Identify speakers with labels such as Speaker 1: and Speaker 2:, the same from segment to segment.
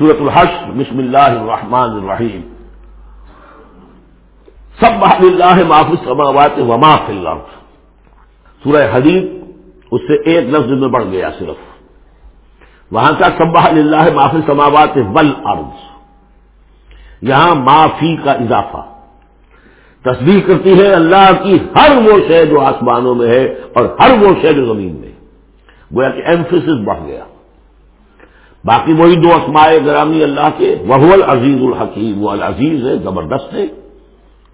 Speaker 1: سورت الحش بسم اللہ الرحمن الرحیم سب اللہ معاف سماوات وما فی اللہ سورہ حدیب اس سے ایک لفظ میں بڑھ گیا صرف. وہاں کا سب اللہ معافی سماوات بل ارض یہاں معافی کا اضافہ. تصدیق کرتی ہے اللہ کی ہر وہ شے جو آسمانوں میں ہے اور ہر وہ شے جو زمین میں گویا کہ ایمفس بڑھ گیا. باقی وہی دو اسمائے گرامی اللہ کے وہ العزیز الحکیم، وہ العزیز ہے، زبردست ہے،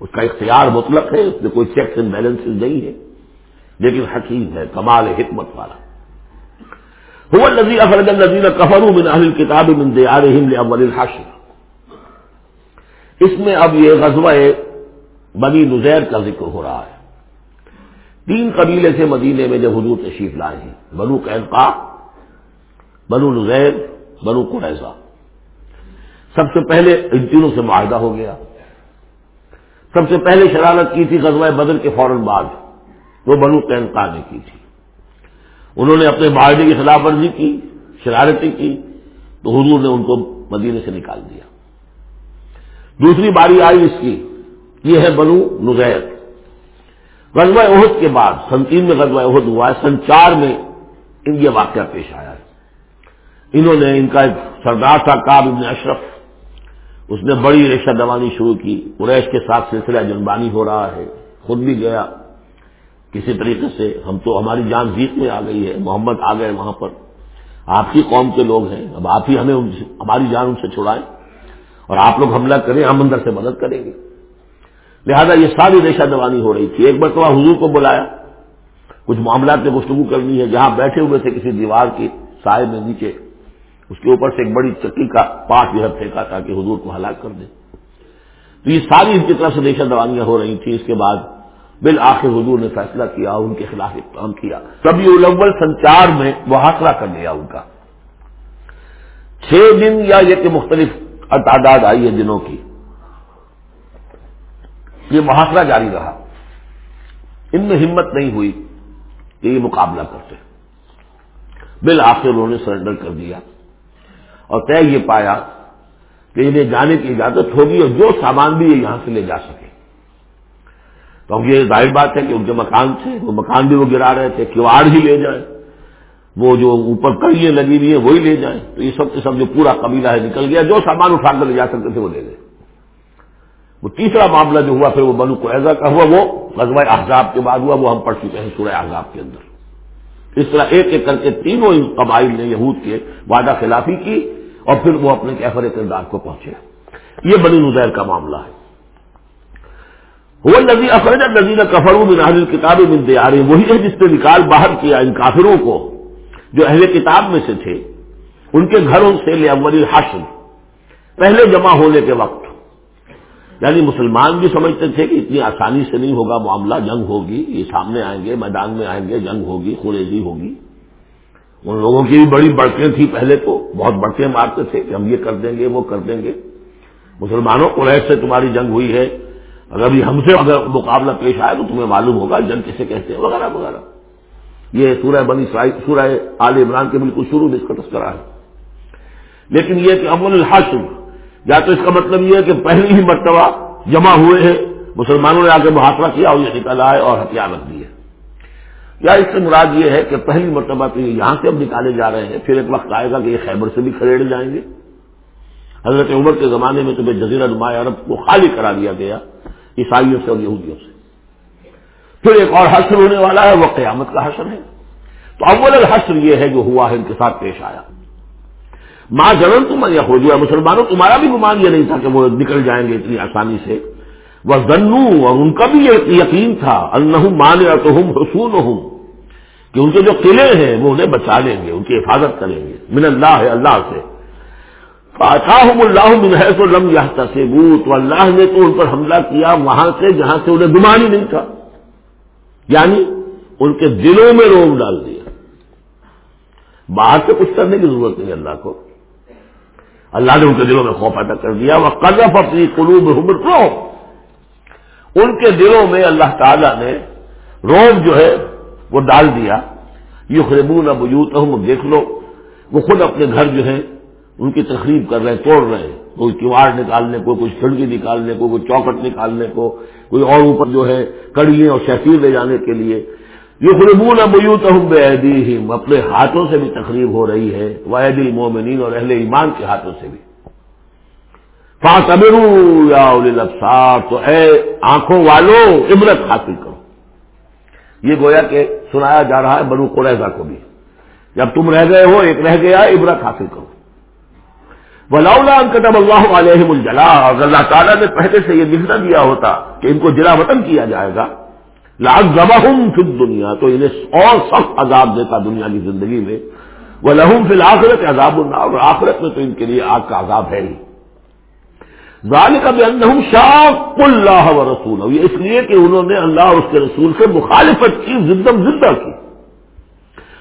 Speaker 1: اس کا اختیار مطلق ہے، اس میں کوئی چیکس اینڈ بیلنس نہیں ہے، لیکن حکیم ہے، کمال حکمت والا۔ هو الذي اخرج الذين كفروا من اهل الكتاب من ديارهم لاول الحشر۔ اس میں اب یہ غزوہ بنی نزیر کا ذکر ہو رہا ہے۔ تین قبیلے سے مدینے میں جب حضور تشریف لائے ہیں، بنو قینقا بنو نزیر بنو قریضہ سب سے پہلے ان تینوں سے معاہدہ ہو گیا۔ سب سے پہلے شرارت کی تھی غزوہ بدر کے فوراً بعد۔ وہ بنو قینقا نے کی تھی۔ انہوں نے اپنے معاہدے کی خلاف ورزی کی، شرارتیں کی، تو حضور نے ان کو مدینے سے نکال دیا۔ دوسری باری آئی اس کی، یہ ہے بنو نغیر غزوہ عہد کے بعد، سن تین میں غزوہ عہد ہوا ہے، سن چار میں ان یہ واقعہ پیش آیا۔ انہوں نے ان کا ایک سردار تھا کاب ابن اشرف۔ اس نے بڑی ریشہ دوانی شروع کی۔ قریش کے ساتھ سلسلہ جنبانی ہو رہا ہے۔ خود بھی گیا۔ کسی طریقے سے ہم تو ہماری جان جیت میں آ گئی ہے۔ محمد آ گئے وہاں پر۔ آپ کی قوم کے لوگ ہیں۔ اب آپ ہی ہمیں ہماری جان ان سے چھڑائیں۔ اور آپ لوگ حملہ کریں، ہم اندر سے مدد کریں گے۔ لہذا یہ ساری ریشہ دوانی ہو رہی تھی۔ ایک مرتبہ حضور کو بلایا۔ کچھ معاملات میں گفتگو کرنی ہے۔ جہاں بیٹھے ہوئے تھے کسی دیوار کی سائے میں نیچے۔ اس کے اوپر سے ایک بڑی چکی کا پاٹ جو ہے پھینکا تھا کہ حضور کو ہلاک کر دے۔ تو یہ ساری ان کی طرف سے ریشہ دوانیاں ہو رہی تھیں۔ اس کے بعد بالآخر حضور نے فیصلہ کیا، ان کے خلاف اقدام کیا۔ کبھی الاول سنچار میں وہ حاصلہ کر لیا ان کا۔ چھ دن یا یہ کہ مختلف تعداد آئی ہے دنوں کی۔ یہ محاصرہ جاری رہا۔ ان میں ہمت نہیں ہوئی کہ یہ مقابلہ کرتے۔ بالآخر انہوں نے سرنڈر کر دیا۔ اور طے یہ پایا کہ انہیں جانے کی اجازت ہوگی اور جو سامان بھی یہ یہاں سے لے جا سکے۔ تو یہ ظاہر بات ہے کہ ان کے مکان تھے، وہ مکان بھی وہ گرا رہے تھے کیواڑ ہی لے جائیں۔ وہ جو اوپر کڑیاں لگی ہوئی ہیں، وہی لے جائیں۔ تو یہ سب کے سب جو پورا قبیلہ ہے نکل گیا، جو سامان اٹھا کر لے جا سکتے تھے، وہ لے گئے۔ وہ تیسرا معاملہ جو ہوا، پھر وہ بنو کو کا ہوا، وہ غزوہ احزاب کے بعد ہوا، وہ ہم پڑھ چکے ہیں سورہ احزاب کے اندر۔ اس طرح ایک ایک کر کے تینوں قبائل نے یہود کے وعدہ خلافی کی اور پھر وہ اپنے کیفر کردار کو پہنچے۔ یہ بنی نظیر کا معاملہ ہے۔ وہ نبی افرج نظیر کفروں میں نازل کتابیں ملتے آ رہی وہی ہے جس نے نکال باہر کیا ان کافروں کو، جو اہل کتاب میں سے تھے۔ ان کے گھروں سے لے اول حشر پہلے جمع ہونے کے وقت۔ یعنی مسلمان بھی سمجھتے تھے کہ اتنی آسانی سے نہیں ہوگا، معاملہ جنگ ہوگی، یہ سامنے آئیں گے، میدان میں آئیں گے، جنگ ہوگی خوریزی ہوگی۔ ان لوگوں کی بھی بڑی بڑکیں تھیں پہلے تو، بہت بڑکیں مارتے تھے کہ ہم یہ کر دیں گے، وہ کر دیں گے۔ مسلمانوں کو سے تمہاری جنگ ہوئی ہے۔ اگر بھی ہم سے اگر مقابلہ پیش آئے تو تمہیں معلوم ہوگا جنگ کسے کہتے ہیں، وغیرہ وغیرہ۔ یہ سورہ بنی سورہ آل عمران کے بالکل شروع میں اس کا تذکرہ ہے۔ لیکن یہ کہ امول الحاشم یا تو اس کا مطلب یہ ہے کہ پہلی ہی مرتبہ جمع ہوئے ہیں، مسلمانوں نے آ کے محاصرہ کیا اور یہ نکل آئے اور ہتھیار رکھ دیے۔ یا اس سے مراد یہ ہے کہ پہلی مرتبہ تو یہ یہاں سے اب نکالے جا رہے ہیں، پھر ایک وقت آئے گا کہ یہ خیبر سے بھی کھڑے جائیں گے۔ حضرت عمر کے زمانے میں تمہیں جزیرہ نمایاں عرب کو خالی کرا دیا گیا، عیسائیوں سے اور یہودیوں سے۔ پھر ایک اور حسر ہونے والا ہے، وہ قیامت کا حسر ہے۔ تو اول الحسر یہ ہے جو ہوا ہے، ان کے ساتھ پیش آیا۔ ماں جنم تم یا ہو جائے مسلمانوں تمہارا بھی گمان یہ نہیں تھا کہ وہ نکل جائیں گے اتنی آسانی سے۔ وہ زنو اور ان کا بھی یہ یقین تھا اللہ مان یا تو ہوں حسون ہوں کہ ان کے جو قلعے ہیں وہ انہیں بچا لیں گے، ان کی حفاظت کریں گے۔ من اللہ ہے اللہ سے۔ اللہ من ہے تو لم یا تو اللہ نے تو ان پر حملہ کیا وہاں سے جہاں سے انہیں گمان ہی نہیں تھا۔ یعنی ان کے دلوں میں روگ ڈال دیا۔ باہر سے کچھ کرنے کی ضرورت نہیں اللہ کو۔ اللہ نے ان کے دلوں میں خوف ادا کر دیا وہ قذف اپنی قلوب حمر ان کے دلوں میں اللہ تعالی نے روب جو ہے وہ ڈال دیا۔ یہ خربون اب دیکھ لو۔ وہ خود اپنے گھر جو ہے ان کی تقریب کر رہے توڑ رہے کوئی کیواڑ نکالنے کو، کوئی کھڑکی نکالنے کو، کوئی چوکٹ نکالنے کو، کوئی اور اوپر جو ہے کڑیے اور شفیر لے جانے کے لیے۔ یہ خربون ابیوت اپنے ہاتھوں سے بھی تقریب ہو رہی ہے واحد المومنین اور اہل ایمان کے ہاتھوں سے بھی۔ فاطمرو یا ابصار تو اے آنکھوں والوں عبرت حاصل کرو۔ یہ گویا کہ سنایا جا رہا ہے بنو قریضہ کو بھی۔ جب تم رہ گئے ہو، ایک رہ گیا، عبرت حاصل کرو۔ ولاؤ کتب اللہ علیہ الجلا اگر اللہ تعالیٰ نے پہلے سے یہ لکھنا دیا ہوتا کہ ان کو جلا وطن کیا جائے گا۔ لاگ زبا دنیا تو انہیں اور سخت عذاب دیتا دنیا کی زندگی میں۔ وہ لہم فی الآخرت عذاب اور آخرت میں تو ان کے لیے آگ کا عذاب ہے ہی۔ ظال کا شاق اللہ و رسول یہ اس لیے کہ انہوں نے اللہ اور اس کے رسول سے مخالفت کی، زندم زندہ کی۔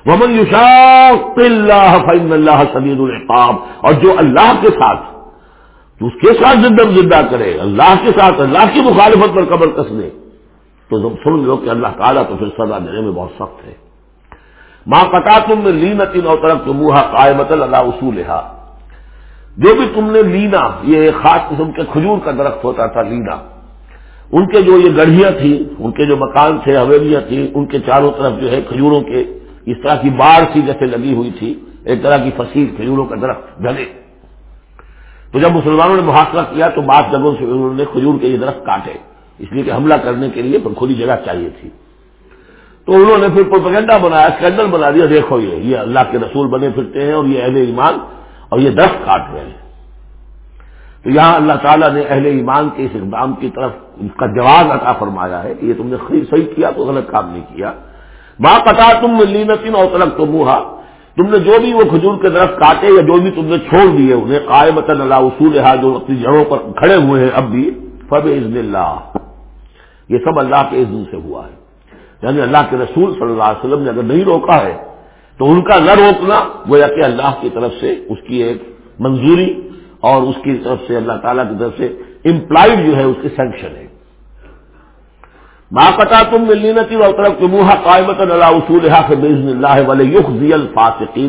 Speaker 1: ومن یشاق اللہ فن اللہ سبیر العقاب اور جو اللہ کے ساتھ اس کے ساتھ زندم زندہ کرے۔ اللہ کے ساتھ، اللہ کی مخالفت پر قبر کس لے تو تم سن لو کہ اللہ تعالیٰ تو پھر سزا دینے میں بہت سخت ہے۔ ماں قطع تم نے لینتی نو طرف تمہا قائمت اللہ اصول جو بھی تم نے لینا، یہ خاص قسم کے کھجور کا درخت ہوتا تھا لینا۔ ان کے جو یہ گڑھیاں تھیں، ان کے جو مکان تھے، حویلیاں تھیں، ان کے چاروں طرف جو ہے کھجوروں کے اس طرح کی باڑ سی جیسے لگی ہوئی تھی، ایک طرح کی فصیل کھجوروں کا درخت ڈھلے تو جب مسلمانوں نے محاصرہ کیا تو بعض جگہوں سے انہوں نے کھجور کے یہ درخت کاٹے۔ اس لیے کہ حملہ کرنے کے لیے کھلی جگہ چاہیے تھی۔ تو انہوں نے پھر پروپگنڈا بنایا، اسکینڈل بنا دیا، دیکھو یہ یہ اللہ کے رسول بنے پھرتے ہیں اور یہ اہل ایمان اور یہ درخت کاٹ رہے ہیں۔ تو یہاں اللہ تعالیٰ نے اہل ایمان کے اس اقدام کی طرف اس کا جواب عطا فرمایا ہے کہ یہ تم نے صحیح کیا تو غلط کام نہیں کیا۔ ماں پتا تم لینتین اور تلک تو منہا تم نے جو بھی وہ کھجور کے درخت کاٹے یا جو بھی تم نے چھوڑ دیے، انہیں قائم اللہ اصول ہے جو اپنی جڑوں پر کھڑے ہوئے ہیں اب بھی فب عزن اللہ۔ یہ سب اللہ کے عزم سے ہوا ہے۔ یعنی اللہ کے رسول صلی اللہ علیہ وسلم نے اگر نہیں روکا ہے، تو ان کا نہ روکنا وہ یا کہ اللہ کی طرف سے اس کی ایک منظوری اور اس کی طرف سے اللہ تعالیٰ کی طرف سے امپلائڈ جو ہے اس کی سینکشن ہے۔ ماں پتا تم ملنی نہ تھی اور طرف قائمت اللہ اصول بزن اللہ والے یخ ضیل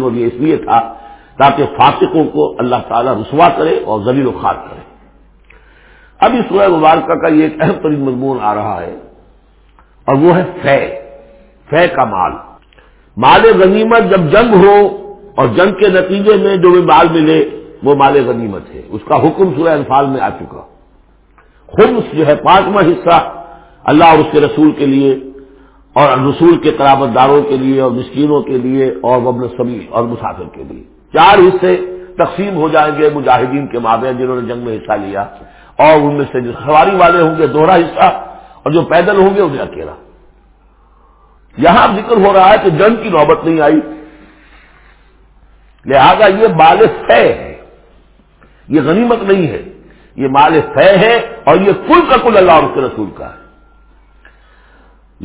Speaker 1: اور یہ اس لیے تھا تاکہ فاسقوں کو اللہ تعالیٰ رسوا کرے اور زلیل و خار کرے۔ اب اس سورہ مبارکہ کا یہ ایک اہم ترین مضمون آ رہا ہے اور وہ ہے فے فے کا مال۔ مال غنیمت جب جنگ ہو اور جنگ کے نتیجے میں جو بھی مال ملے، وہ مال غنیمت ہے۔ اس کا حکم سورہ انفال میں آ چکا۔ خمس جو ہے پانچواں حصہ اللہ اور اس کے رسول کے لیے اور رسول کے قرابت داروں کے لیے اور مسکینوں کے لیے اور وبن سبی اور مسافر کے لیے۔ چار حصے تقسیم ہو جائیں گے مجاہدین کے مابین جنہوں نے جنگ میں حصہ لیا۔ اور ان میں سے جو سواری والے ہوں گے، دوہرا حصہ، اور جو پیدل ہوں گے، انہیں اکیلا۔ یہاں ذکر ہو رہا ہے کہ جنگ کی نوبت نہیں آئی۔ لہذا یہ مال فے ہے۔ یہ غنیمت نہیں ہے۔ یہ مال فے ہے اور یہ کل کا کل اللہ اور اس کے رسول کا ہے۔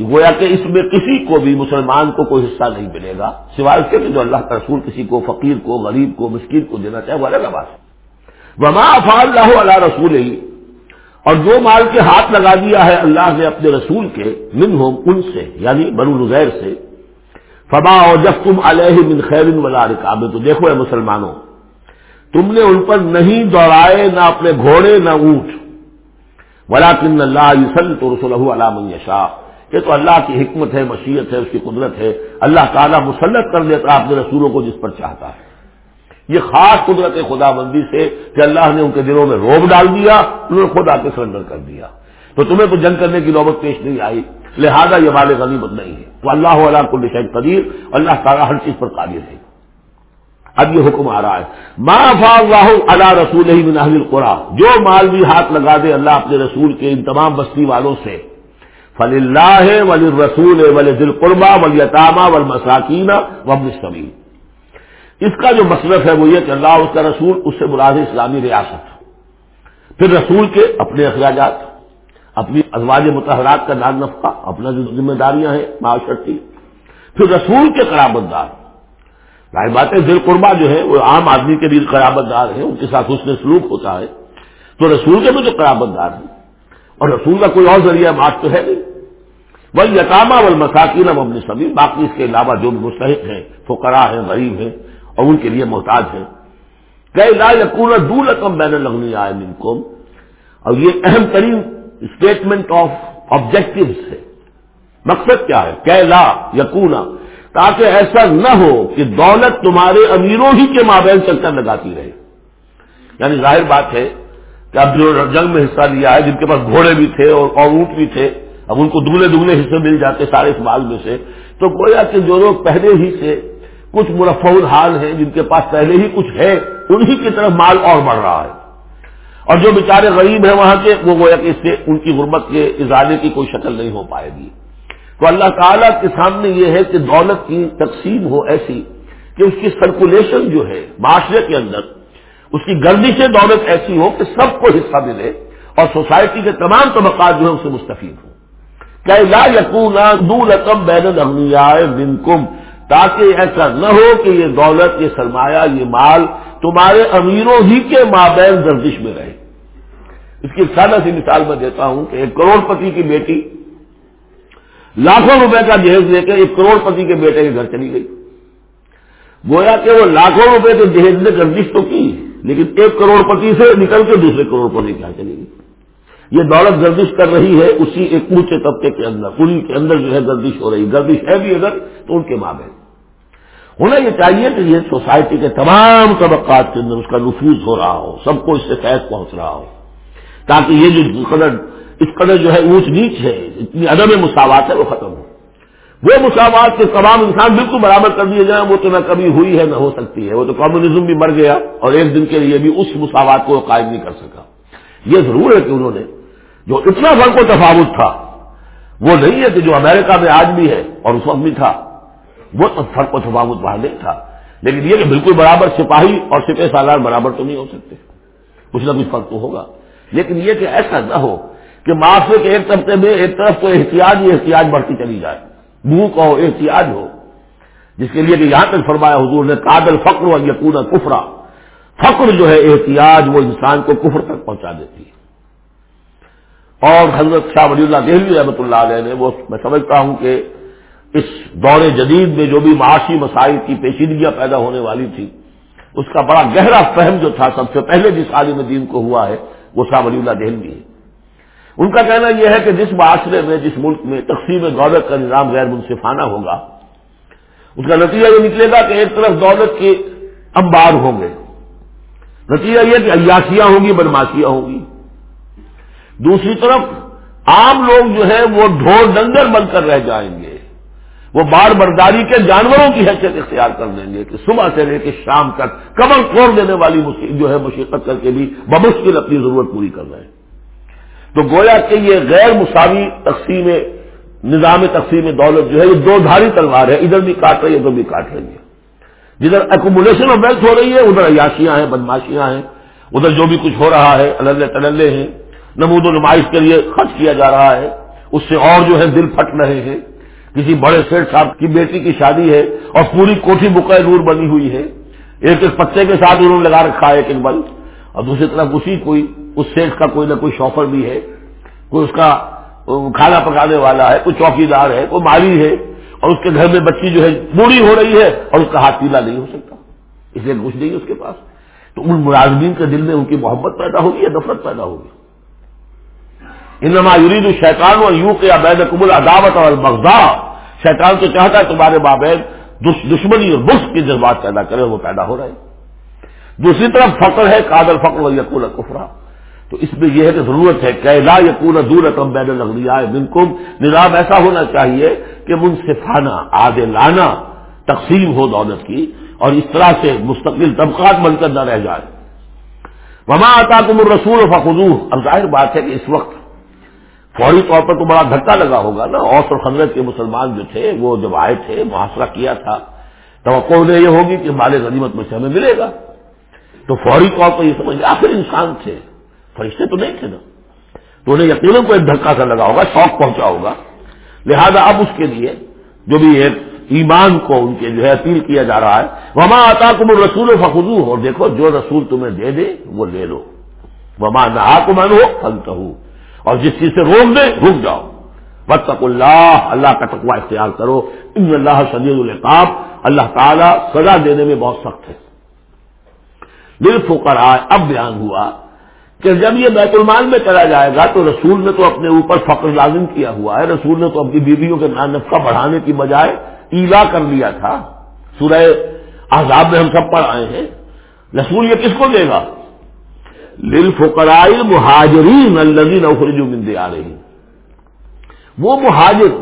Speaker 1: گویا کہ اس میں کسی کو بھی مسلمان کو کوئی حصہ نہیں ملے گا، سوائے اس کے جو اللہ کا رسول کسی کو، فقیر کو، غریب کو، مسکین کو دینا چاہے، وہ الگ بات ہے۔ وما افا اللہ علیہ رسول ہی اور جو مال کے ہاتھ لگا دیا ہے اللہ نے اپنے رسول کے من ہوم ان سے یعنی بنو نظیر سے فبا اور جب تم علیہ من خیر ولا رکاب تو دیکھو اے مسلمانوں، تم نے ان پر نہیں دوڑائے، نہ اپنے گھوڑے، نہ اونٹ۔ ولا کن اللہ یوسل تو رسول علام یشا یہ تو اللہ کی حکمت ہے، مشیت ہے، اس کی قدرت ہے۔ اللہ تعالیٰ مسلط کر دیتا اپنے رسولوں کو جس پر چاہتا ہے۔ یہ خاص قدرت خدا بندی سے کہ اللہ نے ان کے دلوں میں روب ڈال دیا، انہوں نے خود آ کے سرنڈر کر دیا۔ تو تمہیں تو جنگ کرنے کی نوبت پیش نہیں آئی، لہذا یہ مال غنیمت نہیں ہے۔ تو اللہ علیہ کو شہید قدیر، اللہ تعالیٰ ہر چیز پر قابل ہے۔ اب یہ حکم آ رہا ہے۔ ما فا اللہ اللہ رسول ہی مناحل القرا جو مال بھی ہاتھ لگا دے اللہ اپنے رسول کے ان تمام بستی والوں سے۔ فل اللہ ولی رسول ولی دل قربا ولی اطامہ ول مساکین وبن اس کا جو مصرف ہے وہ یہ کہ اللہ اس کا رسول اس سے مراد اسلامی ریاست پھر رسول کے اپنے اخراجات، اپنی ازواج متحرات کا نان نفقہ، اپنا جو ذمہ داریاں ہیں، معاشرتی۔ پھر رسول کے قرابت دار ظاہر بات ہے دل قربا جو ہے، وہ عام آدمی کے بھی قرابت دار ہیں، ان کے ساتھ اس میں سلوک ہوتا ہے۔ تو رسول کے بھی جو قرابت دار ہیں۔ اور رسول کا کوئی اور ذریعہ بات تو ہے نہیں۔ بل یقامہ بل مساکین اب اپنے سبھی باقی اس کے علاوہ جو بھی مستحق ہیں فقرا ہیں، غریب ہیں اور ان کے لیے محتاج ہیں۔ کہ لا یقون دور رقم بین لگنی آئے ان کو اور یہ اہم ترین اسٹیٹمنٹ آف آبجیکٹو ہے۔ مقصد کیا ہے؟ کہ لا یقون تاکہ ایسا نہ ہو کہ دولت تمہارے امیروں ہی کے مابین چکر لگاتی رہے۔ یعنی ظاہر بات ہے کہ اب جو جنگ میں حصہ لیا ہے، جن کے پاس گھوڑے بھی تھے اور اونٹ بھی تھے، اب ان کو دگنے دگنے حصے مل جاتے سارے اس مال میں سے۔ تو گویا کہ جو لوگ پہلے ہی سے کچھ مرفع حال ہیں جن کے پاس پہلے ہی کچھ ہے، انہی کی طرف مال اور بڑھ رہا ہے۔ اور جو بیچارے غریب ہیں وہاں کے، وہ گویا کہ اس سے ان کی غربت کے اظہارے کی کوئی شکل نہیں ہو پائے گی۔ تو اللہ تعالیٰ کے سامنے یہ ہے کہ دولت کی تقسیم ہو ایسی کہ اس کی سرکولیشن جو ہے معاشرے کے اندر، اس کی گردی سے دولت ایسی ہو کہ سب کو حصہ ملے اور سوسائٹی کے تمام طبقات جو ہے اسے مستفید ہوں۔ کہ لا یقون دو رقم بین بن کم تاکہ ایسا نہ ہو کہ یہ دولت، یہ سرمایہ، یہ مال تمہارے امیروں ہی کے مابین گردش میں رہے۔ اس کی سادہ سی مثال میں دیتا ہوں کہ ایک کروڑ پتی کی بیٹی لاکھوں روپے کا جہیز لے کے ایک کروڑ پتی کے بیٹے کے گھر چلی گئی۔ گویا کہ وہ لاکھوں روپے کے جہیز نے گردش تو کی، لیکن ایک کروڑ پتی سے نکل کے دوسرے کروڑ پتی کیا چلے گی یہ دولت گردش کر رہی ہے اسی ایک اونچے طبقے کے اندر پوری کے اندر جو ہے گردش ہو رہی۔ گردش ہے بھی اگر تو ان کے ماں بہن ہونا یہ چاہیے کہ یہ سوسائٹی کے تمام طبقات کے اندر اس کا نفوذ ہو رہا ہو، سب کو اس سے فیض پہنچ رہا ہو، تاکہ یہ جو قدر، اس قدر جو ہے اونچ نیچ ہے، اتنی عدم مساوات ہے، وہ ختم ہو۔ وہ مساوات کے تمام انسان بالکل برابر کر دیے جائیں، وہ تو نہ کبھی ہوئی ہے، نہ ہو سکتی ہے۔ وہ تو کمیونزم بھی مر گیا اور ایک دن کے لیے بھی اس مساوات کو قائم نہیں کر سکا۔ یہ ضرور ہے کہ انہوں نے جو اتنا فرق و تفاوت تھا، وہ نہیں ہے کہ جو امریکہ میں آج بھی ہے اور اس وقت بھی تھا وہ تو فرق و تفاوت وہاں نہیں تھا۔ لیکن یہ کہ بالکل برابر سپاہی اور سپہ سالار برابر تو نہیں ہو سکتے۔ کچھ نہ کچھ فرق تو ہوگا۔ لیکن یہ کہ ایسا نہ ہو کہ معاشرے کے ایک طبقے میں ایک طرف تو احتیاط ہی احتیاط بڑھتی چلی جائے۔ بھوک ہو، احتیاط ہو۔ جس کے لیے کہ یہاں تک فرمایا حضور نے قابل فخر و یقون کفرا۔ فخر جو ہے احتیاط وہ انسان کو کفر تک پہنچا دیتی ہے۔ اور حضرت شاہ ولی اللہ دہلی رحمۃ اللہ علیہ نے وہ میں سمجھتا ہوں کہ اس دور جدید میں جو بھی معاشی مسائل کی پیچیدگیاں پیدا ہونے والی تھی، اس کا بڑا گہرا فہم جو تھا سب سے پہلے جس عالم دین کو ہوا ہے، وہ شاہ ولی اللہ دہلی ہے۔ ان کا کہنا یہ ہے کہ جس معاشرے میں، جس ملک میں تقسیم دولت کا نظام غیر منصفانہ ہوگا، اس کا نتیجہ یہ نکلے گا کہ ایک طرف دولت کے انبار ہوں گے۔ نتیجہ یہ کہ عیاشیاں ہوں گی، بدماشیاں ہوں گی۔ دوسری طرف عام لوگ جو ہے وہ ڈھول ڈنگر بن کر رہ جائیں گے۔ وہ بار برداری کے جانوروں کی حیثیت اختیار کر دیں گے کہ صبح سے لے کے شام تک کمر توڑ دینے والی جو ہے مشقت کر کے بھی بمشکل اپنی ضرورت پوری کر رہے ہیں۔ تو گویا کہ یہ غیر مساوی تقسیم نظام تقسیم دولت جو ہے، یہ دو دھاری تلوار ہے، ادھر بھی کاٹ رہی ہے ادھر بھی کاٹ رہی ہے جدھر ایکومولیشن آف ویلتھ ہو رہی ہے، ادھر عیاشیاں ہیں، بدماشیاں ہیں۔ ادھر جو بھی کچھ ہو رہا ہے اللہ تللے ہیں۔ نمود و نمائش کے لیے خرچ کیا جا رہا ہے۔ اس سے اور جو ہے دل پھٹ رہے ہیں۔ کسی بڑے سیٹ صاحب کی بیٹی کی شادی ہے اور پوری کوٹھی بکائے نور بنی ہوئی ہے۔ ایک ایک پتے کے ساتھ انہوں نے لگا رکھا ہے ایک ایک بل۔ اور دوسری طرف اسی کوئی، اس سیٹ کا کوئی نہ کوئی شوفر بھی ہے۔ کوئی اس کا کھانا پکانے والا ہے، کوئی چوکی دار ہے، کوئی مالی ہے۔ اور اس کے گھر میں بچی جو ہے، بوڑھی ہو رہی ہے اور اس کا ہاتھ پیلا نہیں ہو سکتا۔ اس لیے کچھ نہیں اس کے پاس۔ تو ان ملازمین کے دل میں ان کی محبت پیدا ہوگی یا نفرت پیدا ہوگی انما یرید الشیطان اور یو کے عبید قبول عداوت اور مغزا شیطان تو چاہتا ہے تمہارے بابید دشمنی اور بس کے جذبات پیدا کرے، وہ پیدا ہو رہے ہیں۔ دوسری طرف فخر ہے، قادر فخر اور یقول کفرا۔ تو اس میں یہ ہے کہ ضرورت ہے کہ لا یقون دور رقم بین الغلیا بالکل نظام ایسا ہونا چاہیے کہ منصفانہ، عادلانہ تقسیم ہو دولت کی اور اس طرح سے مستقل طبقات بن کر نہ رہ جائے۔ وما آتا تم الرسول فخو اب ظاہر بات ہے کہ اس وقت فوری طور پر تو بڑا دھکا لگا ہوگا نا۔ اوس اور خندرت کے مسلمان جو تھے، وہ جب آئے تھے، محاصرہ کیا تھا، توقع انہیں یہ ہوگی کہ مال غنیمت میں سے ہمیں ملے گا۔ تو فوری طور پر یہ سمجھ، آخر انسان تھے۔ فرشتے تو نہیں تھے نا۔ تو انہیں یقیناً کو ایک دھکا سا لگا ہوگا، شوق پہنچا ہوگا۔ لہذا اب اس کے لیے جو بھی ایک ایمان کو ان کے جو ہے اپیل کیا جا رہا ہے، وما آتا کم رسول و فخو ہو دیکھو، جو رسول تمہیں دے دے، وہ لے لو۔ وما نہ کو من ہو اور جس چیز سے روک دے رک جاؤ۔ بتک اللہ اللہ کا تقوا اختیار کرو۔ ان اللہ شدید القاب اللہ تعالیٰ سزا دینے میں بہت سخت ہے۔ دل فکر اب بیان ہوا کہ جب یہ بیت المال میں چلا جائے گا تو رسول نے تو اپنے اوپر فخر لازم کیا ہوا ہے۔ رسول نے تو اپنی بیویوں کے نفقہ بڑھانے کی بجائے ایلا کر لیا تھا۔ سورہ آزاد میں ہم سب پڑھ آئے ہیں۔ رسول یہ کس کو دے گا؟ لل فکرائی مہاجرین الزین اخرجو مندے آ وہ مہاجر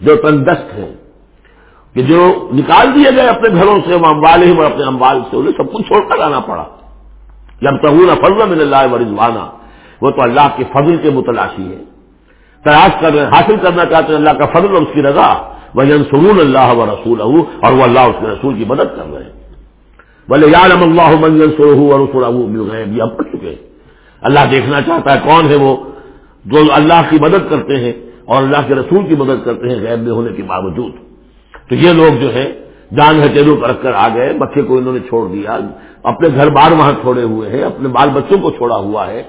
Speaker 1: جو تندست ہیں، کہ جو نکال دیے گئے اپنے گھروں سے اموال اور اپنے اموال سے، انہیں سب کچھ چھوڑ کر آنا پڑا۔ جب تہون فضل من اللہ و رضوانہ وہ تو اللہ کے فضل کے متلاشی ہے تلاش کر رہے حاصل کرنا چاہتے ہیں، اللہ کا فضل اور اس کی رضا۔ وہ سرون اللہ و رسول اور وہ اللہ اس کے رسول کی مدد کر رہے ہیں۔ بولے یار اللہ منجن سرح اور رسول مل گئے ابھی ہم پڑھ چکے ہیں۔ اللہ دیکھنا چاہتا ہے کون ہے وہ جو اللہ کی مدد کرتے ہیں اور اللہ کے رسول کی مدد کرتے ہیں غیر میں ہونے کے باوجود۔ تو یہ لوگ جو ہے جان ہتھیلوں پر رکھ کر آ گئے بچے کو انہوں نے چھوڑ دیا، اپنے گھر بار وہاں چھوڑے ہوئے ہیں، اپنے بال بچوں کو چھوڑا ہوا ہے۔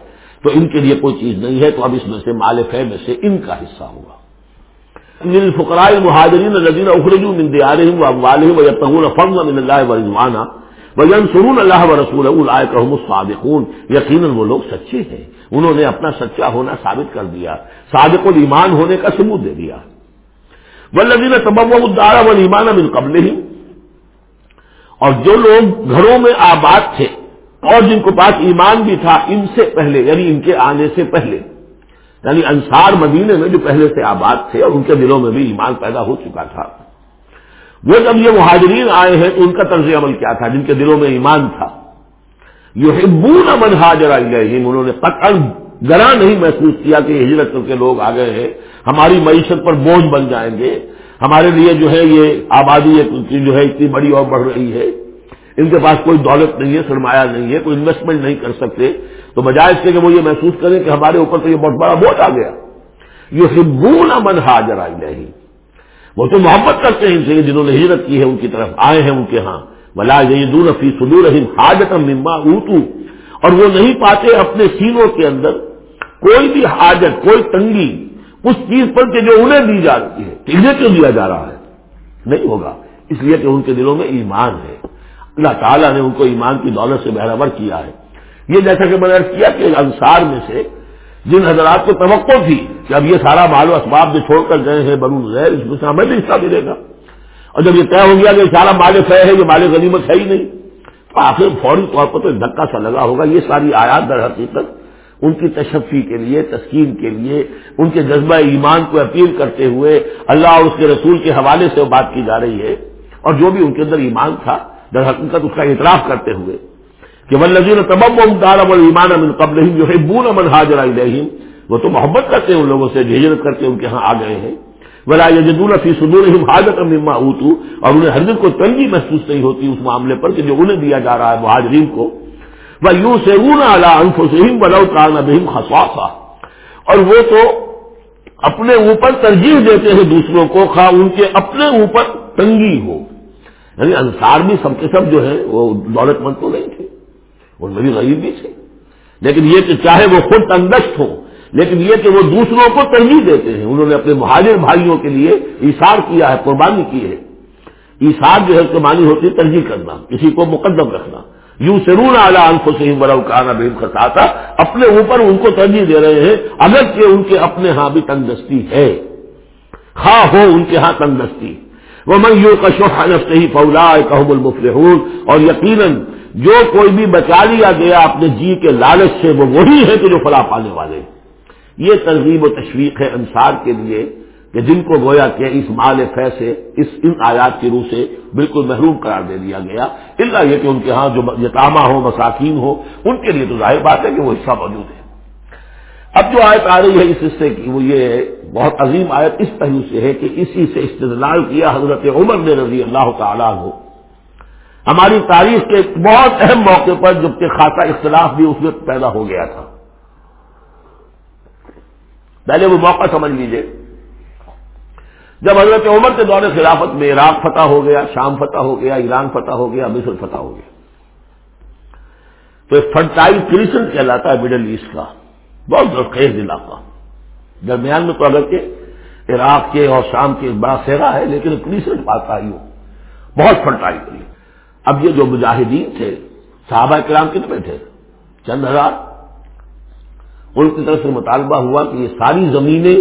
Speaker 1: تو ان کے لیے کوئی چیز نہیں ہے، تو اب اس میں سے مال فہ میں سے ان کا حصہ ہوگا۔ فکرائے مہاجرین الدین اخرجو من دیارہم و اموالہم و یبتغون فضلا من اللہ و رضوانا۔ و ینصرون اللہ و رسول اولئک هم الصادقون. یقینا وہ لوگ سچے ہیں۔ انہوں نے اپنا سچا ہونا ثابت کر دیا، صادق الایمان ہونے کا ثبوت دے دیا۔ والذین تبوؤوا الدار والایمان من قبلہم اور جو لوگ گھروں میں آباد تھے، اور جن کو پاس ایمان بھی تھا، ان سے پہلے یعنی ان کے آنے سے پہلے یعنی انصار مدینے میں جو پہلے سے آباد تھے، اور ان کے دلوں میں بھی ایمان پیدا ہو چکا تھا۔ وہ جب یہ مہاجرین آئے ہیں تو ان کا طرز عمل کیا تھا جن کے دلوں میں ایمان تھا یہ ہبون امن حاجر آئی انہوں نے قطعا گرا نہیں محسوس کیا کہ ہجرت کر کے لوگ آ گئے ہیں، ہماری معیشت پر بوجھ بن جائیں گے، ہمارے لیے جو ہے یہ آبادی جو ہے اتنی بڑی اور بڑھ رہی ہے، ان کے پاس کوئی دولت نہیں ہے، سرمایہ نہیں ہے، کوئی انویسٹمنٹ نہیں کر سکتے، تو بجائے اس کے کہ وہ یہ محسوس کریں کہ ہمارے اوپر تو یہ بہت بڑا بوجھ آ گیا۔ یہ ہبون امن حاجر آئی وہ تو محبت کرتے ہیں ان سے جنہوں نے ہجرت کی ہے ان کی طرف آئے ہیں ان کے ہاں۔ بلا یہ دور فی سدور حاجت مما اوتو اور وہ نہیں پاتے اپنے سینوں کے اندر کوئی بھی حاجت، کوئی تنگی اس چیز پر کہ جو انہیں دی جاتی ہے۔ انہیں کیوں دیا جا رہا ہے؟ نہیں ہوگا۔ اس لیے کہ ان کے دلوں میں ایمان ہے۔ اللہ تعالیٰ نے ان کو ایمان کی دولت سے بہرور کیا ہے۔ یہ جیسا کہ میں نے کیا کہ انصار میں سے جن حضرات کو توقع تھی کہ اب یہ سارا مال و اسباب جو چھوڑ کر گئے ہیں بنو غیر اس میں سے ہمیں بھی حصہ ملے گا۔ اور جب یہ طے ہو گیا کہ سارا مال فہ ہے، یہ مال غنیمت ہے ہی نہیں، تو آخر فوری طور پر تو ایک دھکا سا لگا ہوگا۔ یہ ساری آیات در حقیقت ان کی تشفی کے لیے، تسکین کے لیے، ان کے جذبہ ایمان کو اپیل کرتے ہوئے اللہ اور اس کے رسول کے حوالے سے بات کی جا رہی ہے۔ اور جو بھی ان کے اندر ایمان تھا، در حقیقت اس کا اعتراف کرتے ہوئے کہ ولزین تمام دار ایمان امن قبل جو ہے بون امن حاضر وہ تو محبت کرتے ہیں ان لوگوں سے ہجرت کر کے ان کے ہاں آ گئے ہیں۔ ولا یجدون فی صدور حاجت مما اوتو اور انہیں ہر دن کو تنگی محسوس نہیں ہوتی اس معاملے پر کہ جو انہیں دیا جا رہا ہے مہاجرین کو۔ وہ یوں سے اون اعلیٰ انفسم بلو کان بہم خسواسا اور وہ تو اپنے اوپر ترجیح دیتے ہیں دوسروں کو، خواہ ان کے اپنے اوپر تنگی ہو۔ یعنی انصار بھی سب کے سب جو ہے وہ دولت مند تو نہیں تھے۔ ان میں بھی غریب بھی تھے۔ لیکن یہ کہ چاہے وہ خود تندست ہو لیکن یہ کہ وہ دوسروں کو ترجیح دیتے ہیں۔ انہوں نے اپنے مہاجر بھائیوں کے لیے ایشار کیا ہے، قربانی کی ہے۔ ایشار جو ہے اس معنی ہوتی ہے، ترجیح کرنا، کسی کو مقدم رکھنا۔ یوں سرون اعلیٰ آنکھوں سے ہی بڑا کہنا بے اپنے اوپر ان کو ترجیح دے رہے ہیں اگر کہ ان کے اپنے ہاں بھی تندستی ہے۔ خواہ ہو ان کے ہاں تندستی وہ میں یوں کشوخ نفس ہی فولا کہ المفل اور یقیناً جو کوئی بھی بچا لیا گیا اپنے جی کے لالچ سے، وہ وہی ہے کہ جو فلاح پانے والے یہ ترغیب و تشویق ہے انصار کے لیے کہ جن کو گویا کہ اس مال فہ سے، اس ان آیات کی روح سے بالکل محروم قرار دے دیا گیا۔ اللہ یہ کہ ان کے ہاں جو یتامہ ہو مساکین ہو ان کے لیے تو ظاہر بات ہے کہ وہ حصہ موجود ہے اب جو آیت آ رہی ہے اس حصے کی، وہ یہ بہت عظیم آیت اس پہلو سے ہے کہ اسی سے استدلال کیا حضرت عمر نے رضی اللہ تعالیٰ ہو ہماری تاریخ کے بہت اہم موقع پر جبکہ خاصا اختلاف بھی اس وقت پیدا ہو گیا تھا۔ پہلے وہ موقع سمجھ لیجیے۔ جب حضرت عمر کے دور خلافت میں عراق فتح ہو گیا، شام فتح ہو گیا، ایران فتح ہو گیا، مصر فتح ہو گیا۔ تو ایک فرٹائل کریسن کہلاتا ہے مڈل ایسٹ کا، بہت زرخیز علاقہ۔ درمیان میں تو اگر کے عراق کے اور شام کے بڑا سہرا ہے، لیکن کریسن پاتا ہی ہو، بہت فرٹائل اب یہ جو مجاہدین تھے، صحابہ کرام کتنے تھے؟ چند ہزار۔ ان کی طرف سے مطالبہ ہوا کہ یہ ساری زمینیں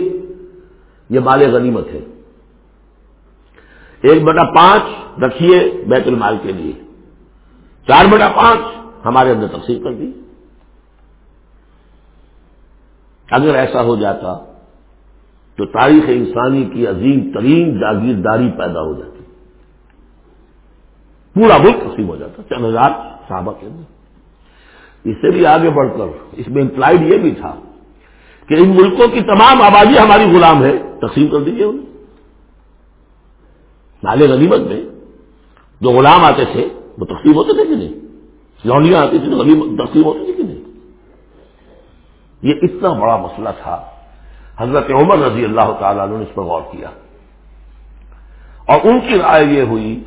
Speaker 1: یہ مال غنیمت ہے ایک بٹا پانچ رکھیے بیت المال کے لیے۔ چار بٹا پانچ ہمارے اندر تقسیم کر دی۔ اگر ایسا ہو جاتا تو تاریخ انسانی کی عظیم ترین جاگیرداری پیدا ہو جاتی۔ پورا ملک تقسیم ہو جاتا چند ہزار صحابہ کے اندر۔ اس سے بھی آگے بڑھ کر، اس میں امپلائڈ یہ بھی تھا کہ ان ملکوں کی تمام آبادی ہماری غلام ہے، تقسیم کر دیجیے انہیں۔ نالے غنیمت میں جو غلام آتے تھے، وہ تقسیم ہوتے تھے کہ نہیں؟ لونڈیاں آتی تھیں، تو تقسیم ہوتی تھی کہ نہیں؟ یہ اتنا بڑا مسئلہ تھا۔ حضرت عمر رضی اللہ تعالیٰ نے اس پر غور کیا۔ اور ان کی رائے یہ ہوئی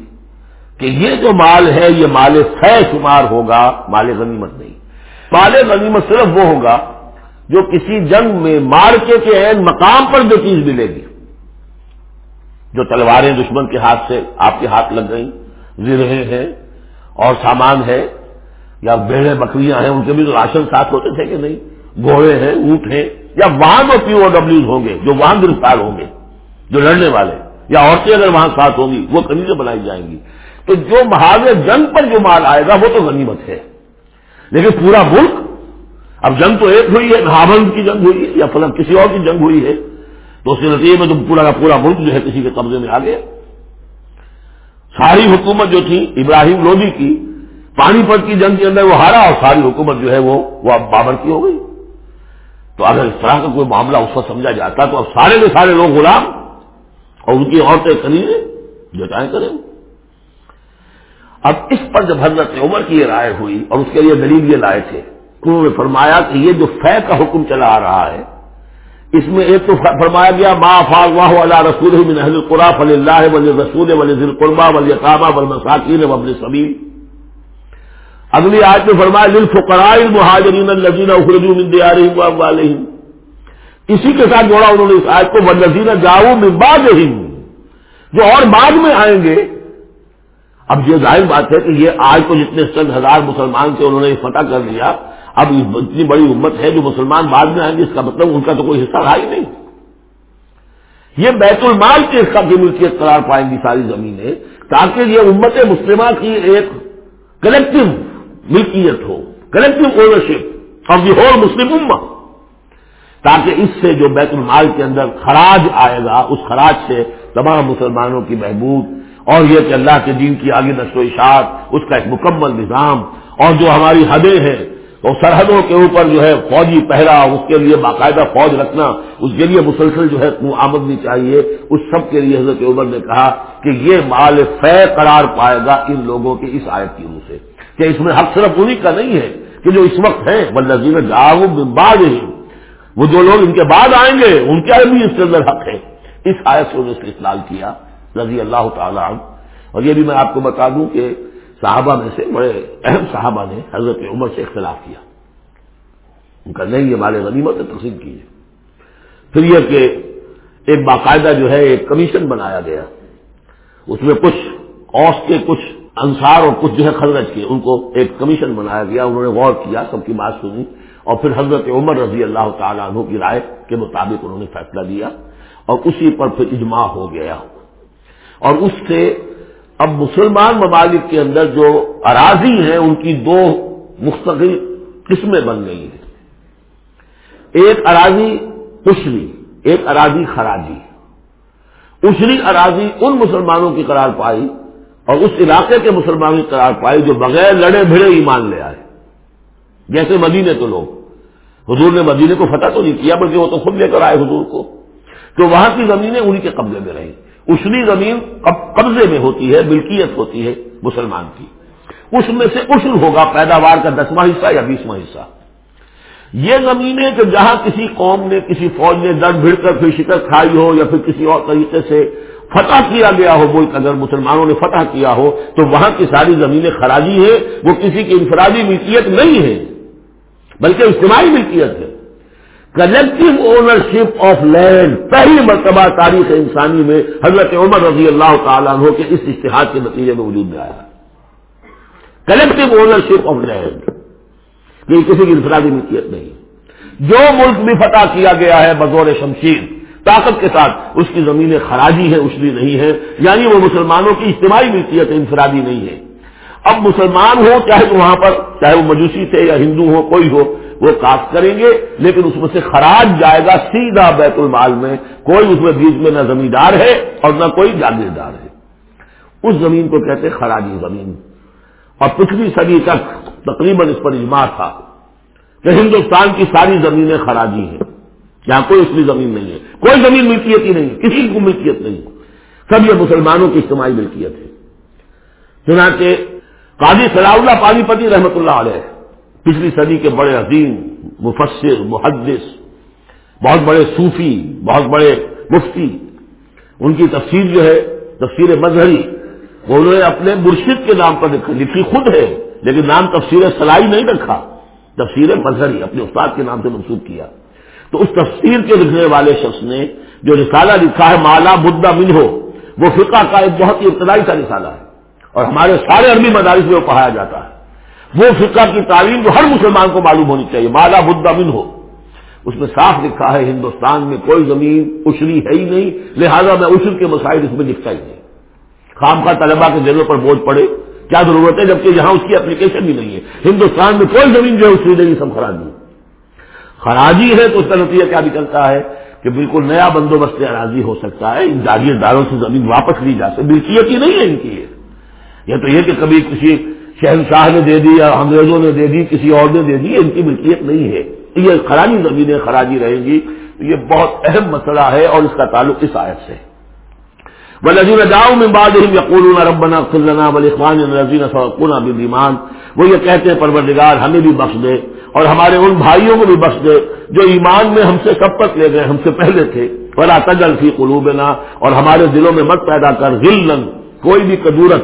Speaker 1: کہ یہ جو مال ہے، یہ مال فہ شمار ہوگا، مال غنیمت نہیں۔ مال غنیمت صرف وہ ہوگا جو کسی جنگ میں مارکے کے عین مقام پر جو چیز ملے گی۔ جو تلواریں دشمن کے ہاتھ سے آپ کے ہاتھ لگ گئیں، زرہیں ہیں اور سامان ہے، یا بیڑے بکریاں ہیں، ان کے بھی راشن ساتھ ہوتے تھے کہ نہیں؟ گھوڑے ہیں، اونٹ ہیں، یا وہاں جو پی او ڈبلو ہوں گے، جو وہاں گرفتار ہوں گے، جو لڑنے والے، یا عورتیں اگر وہاں ساتھ ہوں گی، وہ کنیزیں بنائی جائیں گی۔ تو جو محاذ جنگ پر جو مال آئے گا وہ تو غنیمت ہے۔ لیکن پورا ملک، اب جنگ تو ایک ہوئی ہے، ہابند کی جنگ ہوئی ہے یا فلم کسی اور کی جنگ ہوئی ہے، تو اس کے نتیجے میں تو پورا کا پورا ملک جو ہے کسی کے قبضے میں آ گیا۔ ساری حکومت جو تھی، ابراہیم لودی کی، پانی پت کی جنگ کے اندر وہ ہارا اور ساری حکومت جو ہے وہ اب بابر کی ہو گئی۔ تو اگر اس طرح کا کوئی معاملہ اس وقت سمجھا جاتا تو اب سارے کے سارے لوگ غلام اور ان کی عورتیں خریدیں جو چاہیں کریں۔ اب اس پر جب حضرت عمر کی یہ رائے ہوئی اور اس کے لیے دلیل یہ لائے تھے انہوں نے فرمایا کہ یہ جو فے کا حکم چلا آ رہا ہے، اس میں ایک تو فرمایا گیا، ما فاغ اللہ رسول من اہل القرا فل اللہ ولی رسول ولی ذل قربا ولی قابہ ول مساکین وبل سبیل اگلی آج میں فرمایا لل فقراء المہاجرین الذین اخرجوا من دیارہم واموالہم۔ اسی کے ساتھ جوڑا انہوں نے اس آیت کو، والذین جاؤوا من بعدہم۔ جو اور بعد میں آئیں گے اب یہ ظاہر بات ہے کہ یہ آج تو جتنے چند ہزار مسلمان تھے، انہوں نے فتح کر لیا، اب اتنی بڑی امت ہے جو مسلمان بعد میں آئیں گے، اس کا مطلب ان کا تو کوئی حصہ رہا ہی نہیں۔ یہ بیت المال کے حصہ کی ملکیت قرار پائیں گی ساری زمینیں، تاکہ یہ امت مسلمہ کی ایک کلیکٹو ملکیت ہو collective ownership of the whole Muslim امت تاکہ اس سے جو بیت المال کے اندر خراج آئے گا، اس خراج سے تمام مسلمانوں کی محبوب اور یہ کہ اللہ کے دین کی آگے نشو اشاعت، اس کا ایک مکمل نظام اور جو ہماری حدیں ہیں تو سرحدوں کے اوپر جو ہے فوجی پہرا، اس کے لیے باقاعدہ فوج رکھنا، اس کے لیے مسلسل جو ہے آمدنی چاہیے، اس سب کے لیے حضرت عمر نے کہا کہ یہ مال فے قرار پائے گا ان لوگوں کی اس آیت کی روح سے کہ اس میں حق صرف انہیں کا نہیں ہے کہ جو اس وقت ہے وہ جاؤ بعد ہی وہ جو لوگ ان کے بعد آئیں گے، ان کا بھی اس کے اندر حق ہے۔ اس آیت سے انہوں نے استعمال کیا۔ رضی اللہ تعالیٰ اور یہ بھی میں آپ کو بتا دوں کہ صحابہ میں سے بڑے اہم صحابہ نے حضرت عمر سے اختلاف کیا۔ ان کا نہیں، یہ مال غنیمت تقسیم کیجیے۔ پھر یہ کہ ایک باقاعدہ جو ہے، ایک کمیشن بنایا گیا۔ اس میں کچھ اوس کے، کچھ انصار اور کچھ جو ہے خزرج کے، ان کو ایک کمیشن بنایا گیا۔ انہوں نے غور کیا، سب کی بات سنی۔ اور پھر حضرت عمر رضی اللہ تعالیٰ عنہ کی رائے کے مطابق انہوں نے فیصلہ دیا اور اسی پر پھر اجماع ہو گیا۔ اور اس سے اب مسلمان ممالک کے اندر جو اراضی ہیں، ان کی دو مستقل قسمیں بن گئی ہیں۔ ایک اراضی اشری ایک اراضی خراجی۔ اشری اراضی ان مسلمانوں کی قرار پائی اور اس علاقے کے مسلمانوں کی قرار پائی جو بغیر لڑے بھڑے ایمان لے آئے۔ جیسے مدینے تو لوگ۔ حضور نے مدینے کو فتح تو نہیں کیا، بلکہ وہ تو خود لے کر آئے حضور کو۔ تو وہاں کی زمینیں انہیں کے قبضے میں رہیں۔ اشری زمین قبضے میں ہوتی ہے، ملکیت ہوتی ہے مسلمان کی۔ اس میں سے اشر ہوگا، پیداوار کا دسواں حصہ یا بیسواں حصہ۔ یہ زمینیں کہ جہاں کسی قوم نے، کسی فوج نے ڈر بھیڑ کر پھر شکست کھائی ہو یا پھر کسی اور طریقے سے فتح کیا گیا ہو، ملک اگر مسلمانوں نے فتح کیا ہو، تو وہاں کی ساری زمینیں خراجی ہیں، وہ کسی کی انفرادی ملکیت نہیں ہے بلکہ اجتماعی ملکیت ہے۔ کلیکٹو اونرشپ آف لینڈ پہلی مرتبہ تاریخ انسانی میں حضرت عمر رضی اللہ تعالیٰ عنہ کے اس اشتہار کے نتیجے میں وجود میں آیا۔ کلیکٹو اونرشپ آف لینڈ یہ کسی کی انفرادی ملکیت نہیں۔ جو ملک بھی فتح کیا گیا ہے بطور شمشیر، طاقت کے ساتھ اس کی زمینیں خراجی ہیں اسری نہیں ہے یعنی وہ مسلمانوں کی اجتماعی ملکیت انفرادی نہیں ہے۔ اب مسلمان ہو، چاہے تو وہاں پر، چاہے وہ مجوسی تھے یا ہندو ہو، کوئی ہو وہ کاف کریں گے، لیکن اس میں سے خراج جائے گا سیدھا بیت المال میں۔ کوئی اس میں بیچ میں نہ زمیندار ہے اور نہ کوئی جاگیردار ہے۔ اس زمین کو کہتے خراجی زمین۔ اور پچھلی صدی تک تقریباً اس پر اجماع تھا۔ کہ ہندوستان کی ساری زمینیں خراجی ہیں۔ یہاں کوئی اس میں زمین نہیں ہے۔ کوئی زمین ملکیت ہی نہیں کسی کو ملکیت نہیں۔ سب یہ مسلمانوں کی اجتماعی ملکیت ہے۔ چنانچہ قاضی صلاح اللہ پانی پتی رحمت اللہ علیہ پچھلی صدی کے بڑے عظیم، مفسر، محدث، بہت بڑے صوفی، بہت بڑے مفتی، ان کی تفسیر جو ہے، تفسیر مظہری، وہ انہوں نے اپنے مرشد کے نام پر لکھی خود ہے، لیکن نام تفسیر سلائی نہیں رکھا، تفسیر مظہری، اپنے استاد کے نام سے منسوخ کیا۔ تو اس تفسیر کے لکھنے والے شخص نے جو رسالہ لکھا ہے، مالا بدھا من ہو وہ فقہ کا ایک بہت ہی ابتدائی سا رسالہ ہے، اور ہمارے سارے عربی مدارس میں وہ پڑھایا جاتا ہے۔ وہ فقہ کی تعلیم جو ہر مسلمان کو معلوم ہونی چاہیے۔ مالا بدھا من ہو۔ اس میں صاف لکھا ہے ہندوستان میں کوئی زمین اشری ہے ہی نہیں، لہذا میں اشر کے مسائل اس میں لکھتا ہی نہیں۔ خام کا طلبا کے دلوں پر بوجھ پڑے۔ کیا ضرورت ہے؟ جبکہ یہاں اس کی اپلیکیشن بھی نہیں ہے۔ ہندوستان میں کوئی زمین جو ہے اشری نہیں سب خرابی خراجی ہے تو اس کا نتیجہ کیا نکلتا ہے کہ بالکل نیا بندوبست اراضی ہو سکتا ہے۔ ان جاگیرداروں سے زمین واپس لی جا سکتی ملکیت ہی نہیں ہے ان کی۔ یہ تو یہ کہ کبھی کسی شہنشاہ نے دے دی یا انگریزوں نے دے دی، کسی اور نے دے دی ان کی ملکیت نہیں ہے۔ یہ خراجی زمینیں خراجی رہیں گی۔ یہ بہت اہم مسئلہ ہے اور اس کا تعلق اس آیت سے ولزین داؤ میں باد یقول ربنا فلنا بلخوان رضین فقنا بلیمان وہ یہ کہتے ہیں پرور ہمیں بھی بخش دے اور ہمارے ان بھائیوں کو بھی بخش دے جو ایمان میں ہم سے کب لے گئے، ہم سے پہلے تھے۔ بلا تجل فی قلوبنا۔ اور ہمارے دلوں میں مت پیدا کر غلن کوئی بھی کدورت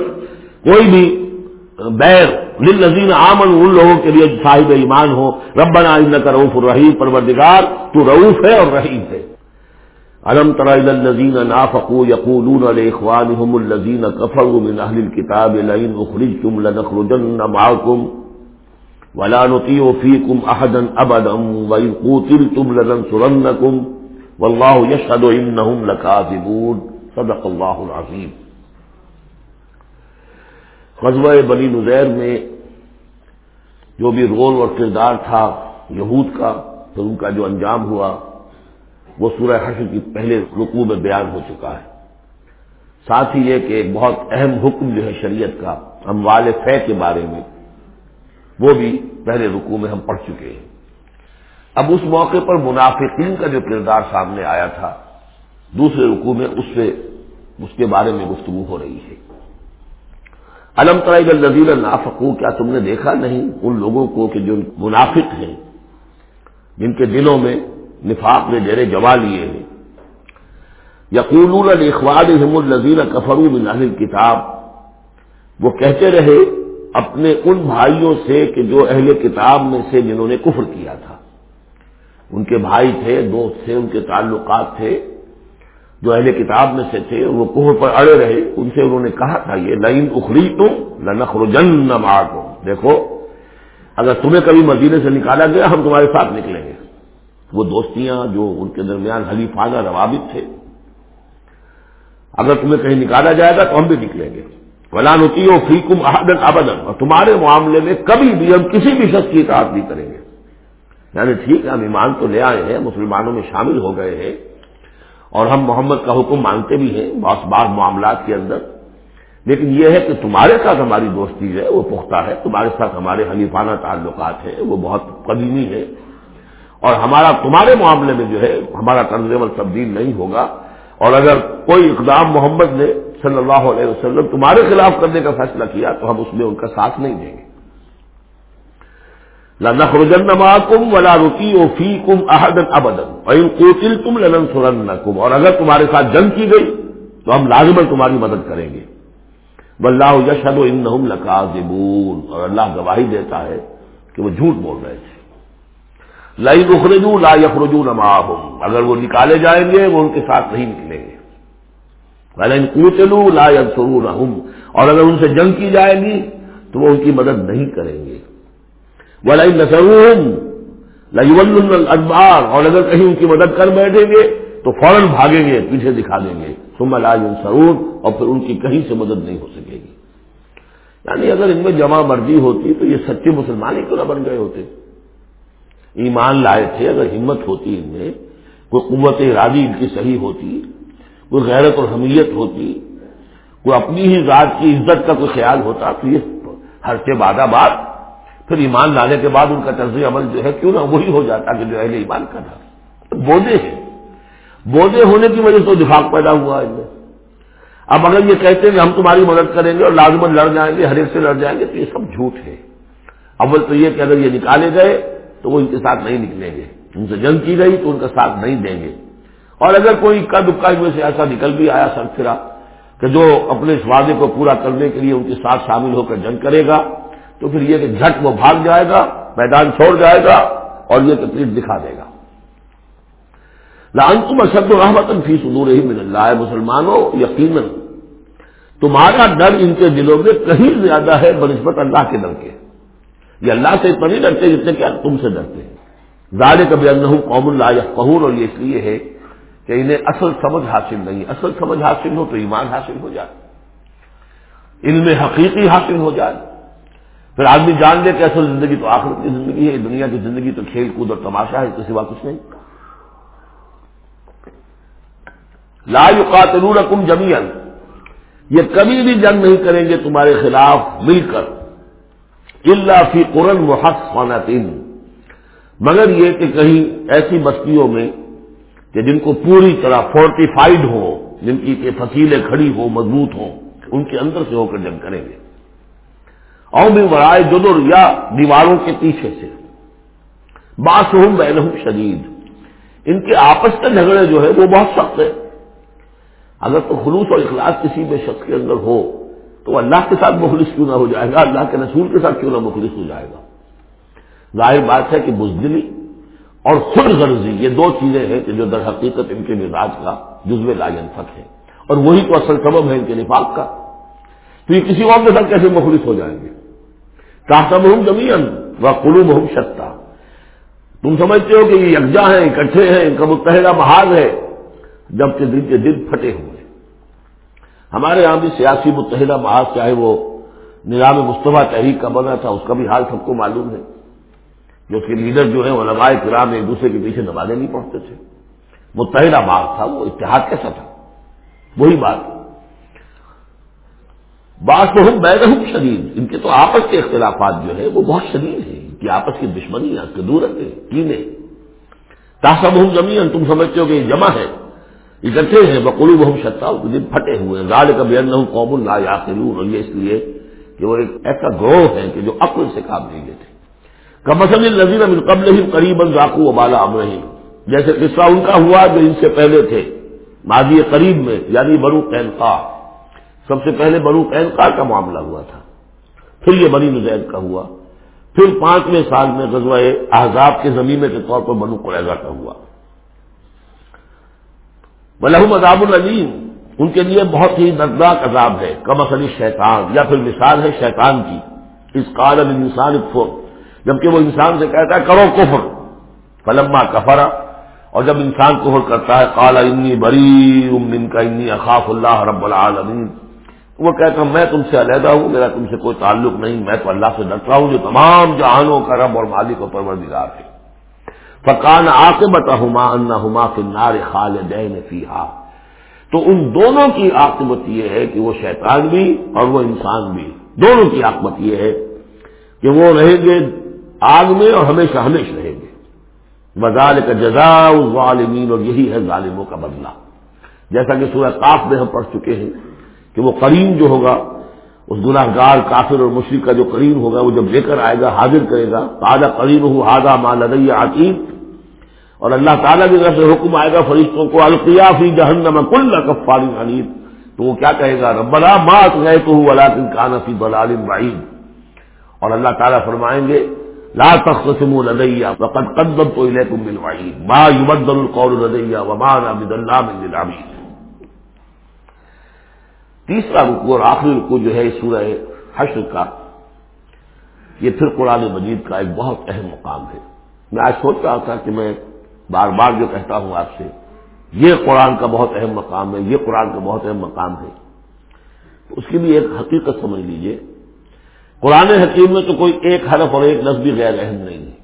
Speaker 1: کوئی بھی بیر دل نظین آمن ان لوگوں کے لیے صاحب ایمان ہو۔ ربنا ان کا روف الرحیم، پروردگار، تو رعوف ہے اور رحیم ہے۔ علم تر الذین نافقوا یقولون لاخوانهم الذین كفروا من اهل الكتاب لئن اخرجتم لنخرجن معكم ولا نطيع فيكم احدا ابدا وان قتلتم لننصرنكم والله يشهد انهم لكاذبون صدق الله العظيم غزوہ بنی نذیر میں جو بھی رول اور کردار تھا یہود کا پھر ان کا جو انجام ہوا، وہ سورہ حشر کی پہلے رقو میں بیان ہو چکا ہے۔ ساتھ ہی یہ کہ ایک بہت اہم حکم جو ہے شریعت کا اموال فے کے بارے میں، وہ بھی پہلے رقو میں ہم پڑھ چکے ہیں۔ اب اس موقع پر منافقین کا جو کردار سامنے آیا تھا، دوسرے رقو میں اس سے، اس کے بارے میں گفتگو ہو رہی ہے۔ علم ترائی نذیر نافقو کیا تم نے دیکھا نہیں ان لوگوں کو کہ جو منافق ہیں، جن کے دلوں میں نفاق نے ڈیرے جما لیے ہیں۔ یقول اخواد الزین کفرو من اہل کتاب وہ کہتے رہے اپنے ان بھائیوں سے کہ جو اہل کتاب میں سے جنہوں نے کفر کیا تھا۔ ان کے بھائی تھے، دوست تھے، ان کے تعلقات تھے۔ جو اہل کتاب میں سے تھے، وہ کفر پر اڑے رہے۔ ان سے انہوں نے کہا تھا یہ لائن اخری تم لنخر جن دیکھو، اگر تمہیں کبھی مدینے سے نکالا گیا، ہم تمہارے ساتھ نکلیں گے۔ وہ دوستیاں جو ان کے درمیان حلیفانہ روابط تھے۔ اگر تمہیں کہیں نکالا جائے گا، تو ہم بھی نکلیں گے۔ ولانتی ہو فی کم احدن ابدن اور تمہارے معاملے میں کبھی بھی ہم کسی بھی شخص کی اطاعت نہیں کریں گے۔ یعنی ٹھیک ہے، ہم ایمان تو لے آئے ہیں، مسلمانوں میں شامل ہو گئے ہیں اور ہم محمد کا حکم مانتے بھی ہیں بعض بعض معاملات کے اندر۔ لیکن یہ ہے کہ تمہارے ساتھ ہماری دوستی ہے، وہ پختہ ہے۔ تمہارے ساتھ ہمارے حلیفانہ تعلقات ہیں، وہ بہت قدیمی ہے اور ہمارا، تمہارے معاملے میں جو ہے، ہمارا طرز عمل تبدیل نہیں ہوگا۔ اور اگر کوئی اقدام محمد نے صلی اللہ علیہ وسلم تمہارے خلاف کرنے کا فیصلہ کیا، تو ہم اس میں ان کا ساتھ نہیں دیں گے۔ نخرجن کم ولا رکی او فی کم احدن ابدن کوتل تم اور اگر تمہارے ساتھ جنگ کی گئی، تو ہم لازمن تمہاری مدد کریں گے. واللہ یشہد انہم لکاذبون اور اللہ گواہی دیتا ہے کہ وہ جھوٹ بول رہے تھے. لائی اخرجو لا یخرجو نما اگر وہ نکالے جائیں گے، وہ ان کے ساتھ نہیں نکلیں گے. کوچلو لا یسرو اور اگر ان سے جنگ کی جائے گی، تو وہ ان کی مدد نہیں کریں گے. ولائی نسرون اخبار اور اگر کہیں ان کی مدد کر بیٹھیں گے تو فوراً بھاگیں گے، پیچھے دکھا دیں گے۔ ثم لا سرون اور پھر ان کی کہیں سے مدد نہیں ہو سکے گی۔ یعنی اگر ان میں جمع مرضی ہوتی تو یہ سچے مسلمان ہی کیوں نہ بن گئے ہوتے؟ ایمان لائے تھے، اگر ہمت ہوتی ان میں، کوئی قوت ارادی ان کی صحیح ہوتی، کوئی غیرت اور حمیت ہوتی، کوئی اپنی ہی ذات کی عزت کا کوئی خیال ہوتا، تو یہ ہر سے بادہ بات پھر ایمان لانے کے بعد ان کا طرز عمل جو ہے کیوں نہ وہی ہو جاتا کہ جو اہل ایمان کا تھا۔ بودے ہیں۔ بودے ہونے کی وجہ سے دفاق پیدا ہوا ان میں اب اگر یہ کہتے ہیں کہ ہم تمہاری مدد کریں گے اور لازمن لڑ جائیں گے، ہر ایک سے لڑ جائیں گے، تو یہ سب جھوٹ ہے اول تو یہ کہ اگر یہ نکالے گئے تو وہ ان کے ساتھ نہیں نکلیں گے۔ ان سے جنگ کی گئی تو ان کا ساتھ نہیں دیں گے۔ اور اگر کوئی کا دکا میں سے ایسا نکل بھی آیا، سر پھرا کہ جو اپنے اس وعدے کو پورا کرنے کے لیے ان کے ساتھ شامل ہو کر جنگ کرے گا تو پھر یہ کہ جھٹ وہ بھاگ جائے گا، میدان چھوڑ جائے گا اور یہ تکلیف دکھا دے گا۔ لان تم اشد الرحمت فی صدور ہی من اللہ مسلمانوں، یقیناً تمہارا ڈر ان کے دلوں میں کہیں زیادہ ہے بنسبت اللہ کے ڈر کے۔ یہ اللہ سے اتنا نہیں ڈرتے جتنے کہ تم سے ڈرتے ہیں۔ زیادہ کبھی اللہ قوم اللہ یا قہور اور یہ اس لیے ہے کہ انہیں اصل سمجھ حاصل نہیں۔ اصل سمجھ حاصل ہو تو ایمان حاصل ہو جائے۔ علم حقیقی حاصل ہو جائے۔ پھر آدمی جان لے کہ اصل زندگی تو آخرت کی زندگی ہے، دنیا کی زندگی تو کھیل کود اور تماشا ہے، اس کے سوا کچھ نہیں۔ لا یقاتلونکم جمیعا، یہ کبھی بھی جنگ نہیں کریں گے تمہارے خلاف، مل کر۔ اللہ فی قرن محق مگر یہ کہ کہیں ایسی بستیوں میں کہ جن کو پوری طرح فورٹیفائڈ ہو جن کی فصیلیں کھڑی ہو مضبوط ہوں، ان کے اندر سے ہو کر جنگ کریں گے۔ اور بھی برائے جدر یا دیواروں کے پیچھے سے۔ باسہم بینہم شدید۔ ان کے آپس کے جھگڑے جو ہے وہ بہت سخت ہے اگر تو خلوص اور اخلاص کسی میں شخص کے اندر ہو، تو اللہ کے ساتھ مخلص کیوں نہ ہو جائے گا؟ اللہ کے رسول کے ساتھ کیوں نہ مخلص ہو جائے گا؟ ظاہر بات ہے کہ بزدلی اور خود غرضی یہ دو چیزیں ہیں کہ جو در حقیقت ان کے مزاج کا جزو لا فق ہے۔ اور وہی تو اصل سبب ہے ان کے نفاق کا۔ تو یہ کسی اور کے ساتھ کیسے مخلص ہو جائیں گے؟ کاسب ہوں زمین و قلوب ہوں شکتا تم سمجھتے ہو کہ یہ یکجا ہیں، اکٹھے ہیں، ان کا متحدہ محاذ ہے جبکہ دن کے دن پھٹے ہوئے ہمارے یہاں بھی سیاسی متحدہ محاذ، چاہے وہ نظام مصطفیٰ تحریک کا بنا تھا، اس کا بھی حال سب کو معلوم ہے۔ جو اس کے لیڈر جو ہیں وہ لمائے کرام ایک دوسرے کے پیچھے دبانے نہیں پہنچتے تھے۔ متحدہ محاذ تھا، وہ اتحاد کیسا تھا؟ وہی بات۔ بات تو ہم بین ہوں شدید، ان کے تو آپس کے اختلافات جو ہے وہ بہت شدید ہیں، ان کی آپس کی دشمنی آپ دور ہے، کینے۔ تاسب ہوں زمین تم سمجھتے ہو کہ یہ جمع ہے۔ اکٹھے ہیں بقلو بہم شتا دن پھٹے ہوئے ہیں۔ کبھی ان قوم اللہ یا اور یہ اس لیے کہ وہ ایک ایسا گروہ ہے کہ جو عقل سے کام نہیں لیتے۔ کم اصل نظیر امن قبل ہی قریب ذاکو و بالا امرحیم جیسے قصہ ان کا ہوا جو ان سے پہلے تھے، ماضی قریب میں یعنی برو قینقا سب سے پہلے برو قینقا کا معاملہ ہوا تھا۔ پھر یہ بنی نزید کا ہوا۔ پھر پانچویں سال میں غزوہ احزاب کے زمین کے طور پر بنو قریضہ کا ہوا۔ لہم عذاب العلیم ان کے لیے بہت ہی دردناک عذاب ہے۔ کم اصلی شیطان یا پھر مثال ہے شیطان کی۔ اس کال انسان جبکہ وہ انسان سے کہتا ہے، کرو کفر۔ فلما کفرا اور جب انسان کفر کرتا ہے کالا انی بری امن کا انی اخاف اللہ رب العالمین وہ کہتا میں تم سے علیحدہ ہوں، میرا تم سے کوئی تعلق نہیں، میں تو اللہ سے ڈرتا ہوں، جو تمام جہانوں کا رب اور مالک و پروردگار ہے. فکان آ کے بتا ہما انا ہما فنار خالدین فیحا تو ان دونوں کی عاقبت یہ ہے کہ وہ شیطان بھی اور وہ انسان بھی، دونوں کی عاقبت یہ ہے کہ وہ رہیں گے آگ میں اور ہمیشہ ہمیشہ رہیں گے۔ بزال کا جزا ظالمین اور یہی ہے ظالموں کا بدلہ۔ جیسا کہ سورہ کاف میں ہم پڑھ چکے ہیں۔ کہ وہ کریم جو ہوگا، اس گناہ گار کافر اور مشرق کا جو کریم ہوگا، وہ جب لے کر آئے گا، حاضر کرے گا تازہ کریم ہو ہاضا ماں لدیا عقیم اور اللہ تعالیٰ کی طرف سے حکم آئے گا، فرشتوں کو القیافی جہنم کل کفاری عنید تو وہ کیا کہے گا؟ ربنا مات گئے تو ولاکن کانفی بلال بعید۔ اور اللہ تعالیٰ فرمائیں گے، لا تختصم لدیا وقد قدم تو الیکم بالوعید ما یبدل القول لدیا وما نبد اللہ من العبید تیسرا رکو اور آخری رکو جو ہے سورہ حشر کا، یہ پھر قرآن مجید کا ایک بہت اہم مقام ہے۔ میں آج سوچ رہا تھا کہ میں بار بار جو کہتا ہوں آپ سے، یہ قرآن کا بہت اہم مقام ہے، یہ قرآن کا بہت اہم مقام ہے۔ اس کی بھی ایک حقیقت سمجھ لیجیے۔ قرآن حکیم میں تو کوئی ایک حرف اور ایک لفظ بھی غیر اہم نہیں۔ ہے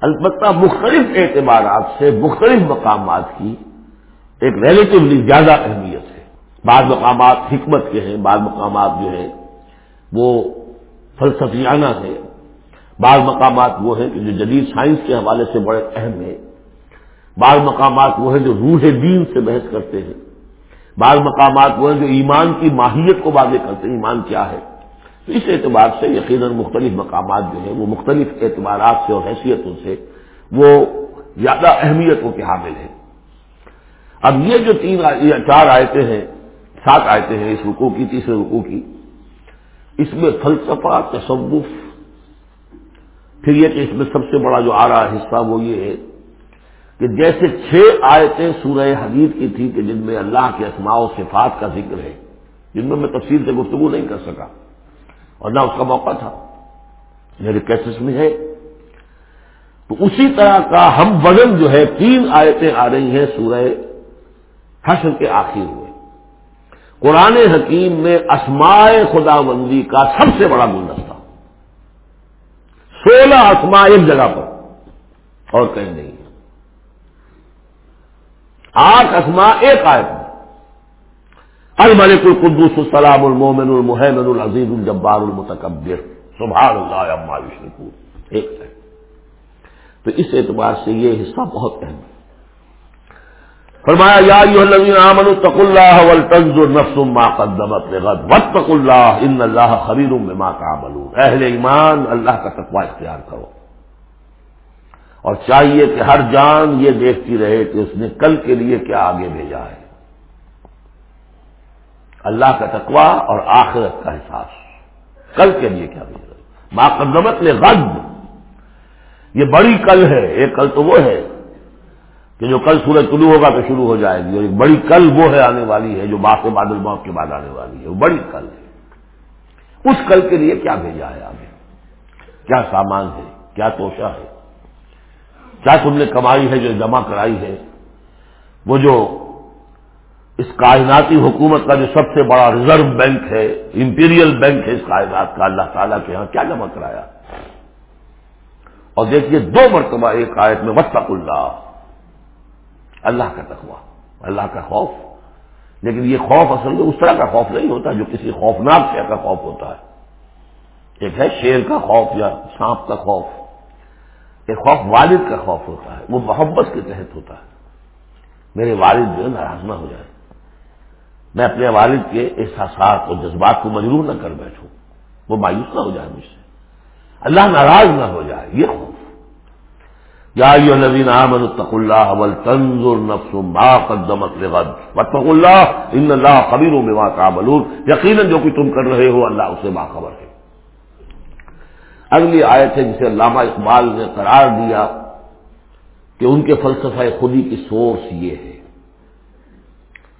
Speaker 1: البتہ مختلف اعتبارات سے مختلف مقامات کی ایک ریلیٹیولی زیادہ اہمیت بعض مقامات حکمت کے ہیں، بعض مقامات جو ہیں وہ فلسفیانہ ہیں۔ بعض مقامات وہ ہیں کہ جو جدید سائنس کے حوالے سے بڑے اہم ہیں۔ بعض مقامات وہ ہیں جو روح دین سے بحث کرتے ہیں۔ بعض مقامات وہ ہیں جو ایمان کی ماہیت کو واضح کرتے ہیں، ایمان کیا ہے۔ تو اس اعتبار سے یقیناً مختلف مقامات جو ہیں وہ مختلف اعتبارات سے اور حیثیتوں سے وہ زیادہ اہمیتوں کے حامل ہیں۔ اب یہ جو تین چار آیتیں ہیں سات آیتیں ہیں اس رکو کی، تیسرے رکو کی۔ اس میں فلسفہ، تصوف، پھر یہ کہ اس میں سب سے بڑا جو آ رہا حصہ وہ یہ ہے کہ جیسے چھ آیتیں سورہ حدید کی تھی کہ جن میں اللہ کے اسماع و صفات کا ذکر ہے، جن میں میں تفصیل سے گفتگو نہیں کر سکا۔ اور نہ اس کا موقع تھا، میرے کیسز میں ہے۔ تو اسی طرح کا ہم وزن جو ہے، تین آیتیں آ رہی ہیں سورہ حشر کے آخر میں۔ قرآن حکیم میں اسماء خدا بندی کا سب سے بڑا گلدستہ سولہ اسماء ایک جگہ پر۔ اور کہیں نہیں۔ آٹھ اسماء ایک آیت میں الملک القدس السلام المومن المحمن العزیز الجبار المتکبر۔ سبحان اللہ عما یشرکون۔ ایک ہے۔ تو اس اعتبار سے یہ حصہ بہت اہم ہے۔ فرمایا، یا ایھا الذین آمنوا اتقوا اللہ ولتنظر نفس ما قدمت لغد واتقوا اللہ ان اللہ خبیر بما تعملون. اہل ایمان، اللہ کا تقوی اختیار کرو۔ اور چاہیے کہ ہر جان یہ دیکھتی رہے کہ اس نے کل کے لیے کیا آگے بھیجا ہے۔ اللہ کا تقوا اور آخرت کا احساس کل کے لیے کیا بھی قدمت نے غد یہ بڑی کل ہے، ایک کل تو وہ ہے۔ کہ جو کل سورج طلوع ہوگا تو شروع ہو جائے گی اور ایک بڑی کل وہ ہے آنے والی ہے جو باق بادل موت کے بعد آنے والی ہے، وہ بڑی کل ہے۔ اس کل کے لیے کیا بھیجا ہے آگے؟ کیا سامان ہے؟ کیا توشا ہے؟ کیا تم نے کمائی ہے جو جمع کرائی ہے؟ وہ جو اس کائناتی حکومت کا جو سب سے بڑا ریزرو بینک ہے، امپیریل بینک ہے اس کائنات کا، اللہ تعالیٰ کے یہاں کیا جمع کرایا؟ اور دیکھیے دو مرتبہ ایک آیت میں وسط اللہ اللہ کا تقوا اللہ کا خوف۔ لیکن یہ خوف اصل میں اس طرح کا خوف نہیں ہوتا جو کسی خوفناک شہر کا خوف ہوتا ہے۔ ایک ہے شیر کا خوف یا سانپ کا خوف۔ ایک خوف والد کا خوف ہوتا ہے، وہ محبت کے تحت ہوتا ہے۔ میرے والد جو ہے، ناراض نہ ہو جائے۔ میں اپنے والد کے احساسات اور جذبات کو مجرور نہ کر بیٹھوں۔ وہ مایوس نہ ہو جائے مجھ سے۔ اللہ ناراض نہ ہو جائے۔ یہ خوف یا نوین احمد الطق اللہ اول تنظر نفس ما قدمت لغد وطق اللہ ان اللہ خبیروں میں وہاں کابل یقیناً جو کچھ تم کر رہے ہو اللہ اسے باخبر ہے۔ اگلی آیت ہے جسے علامہ اقبال نے قرار دیا کہ ان کے فلسفہ خودی کی سورس یہ ہے۔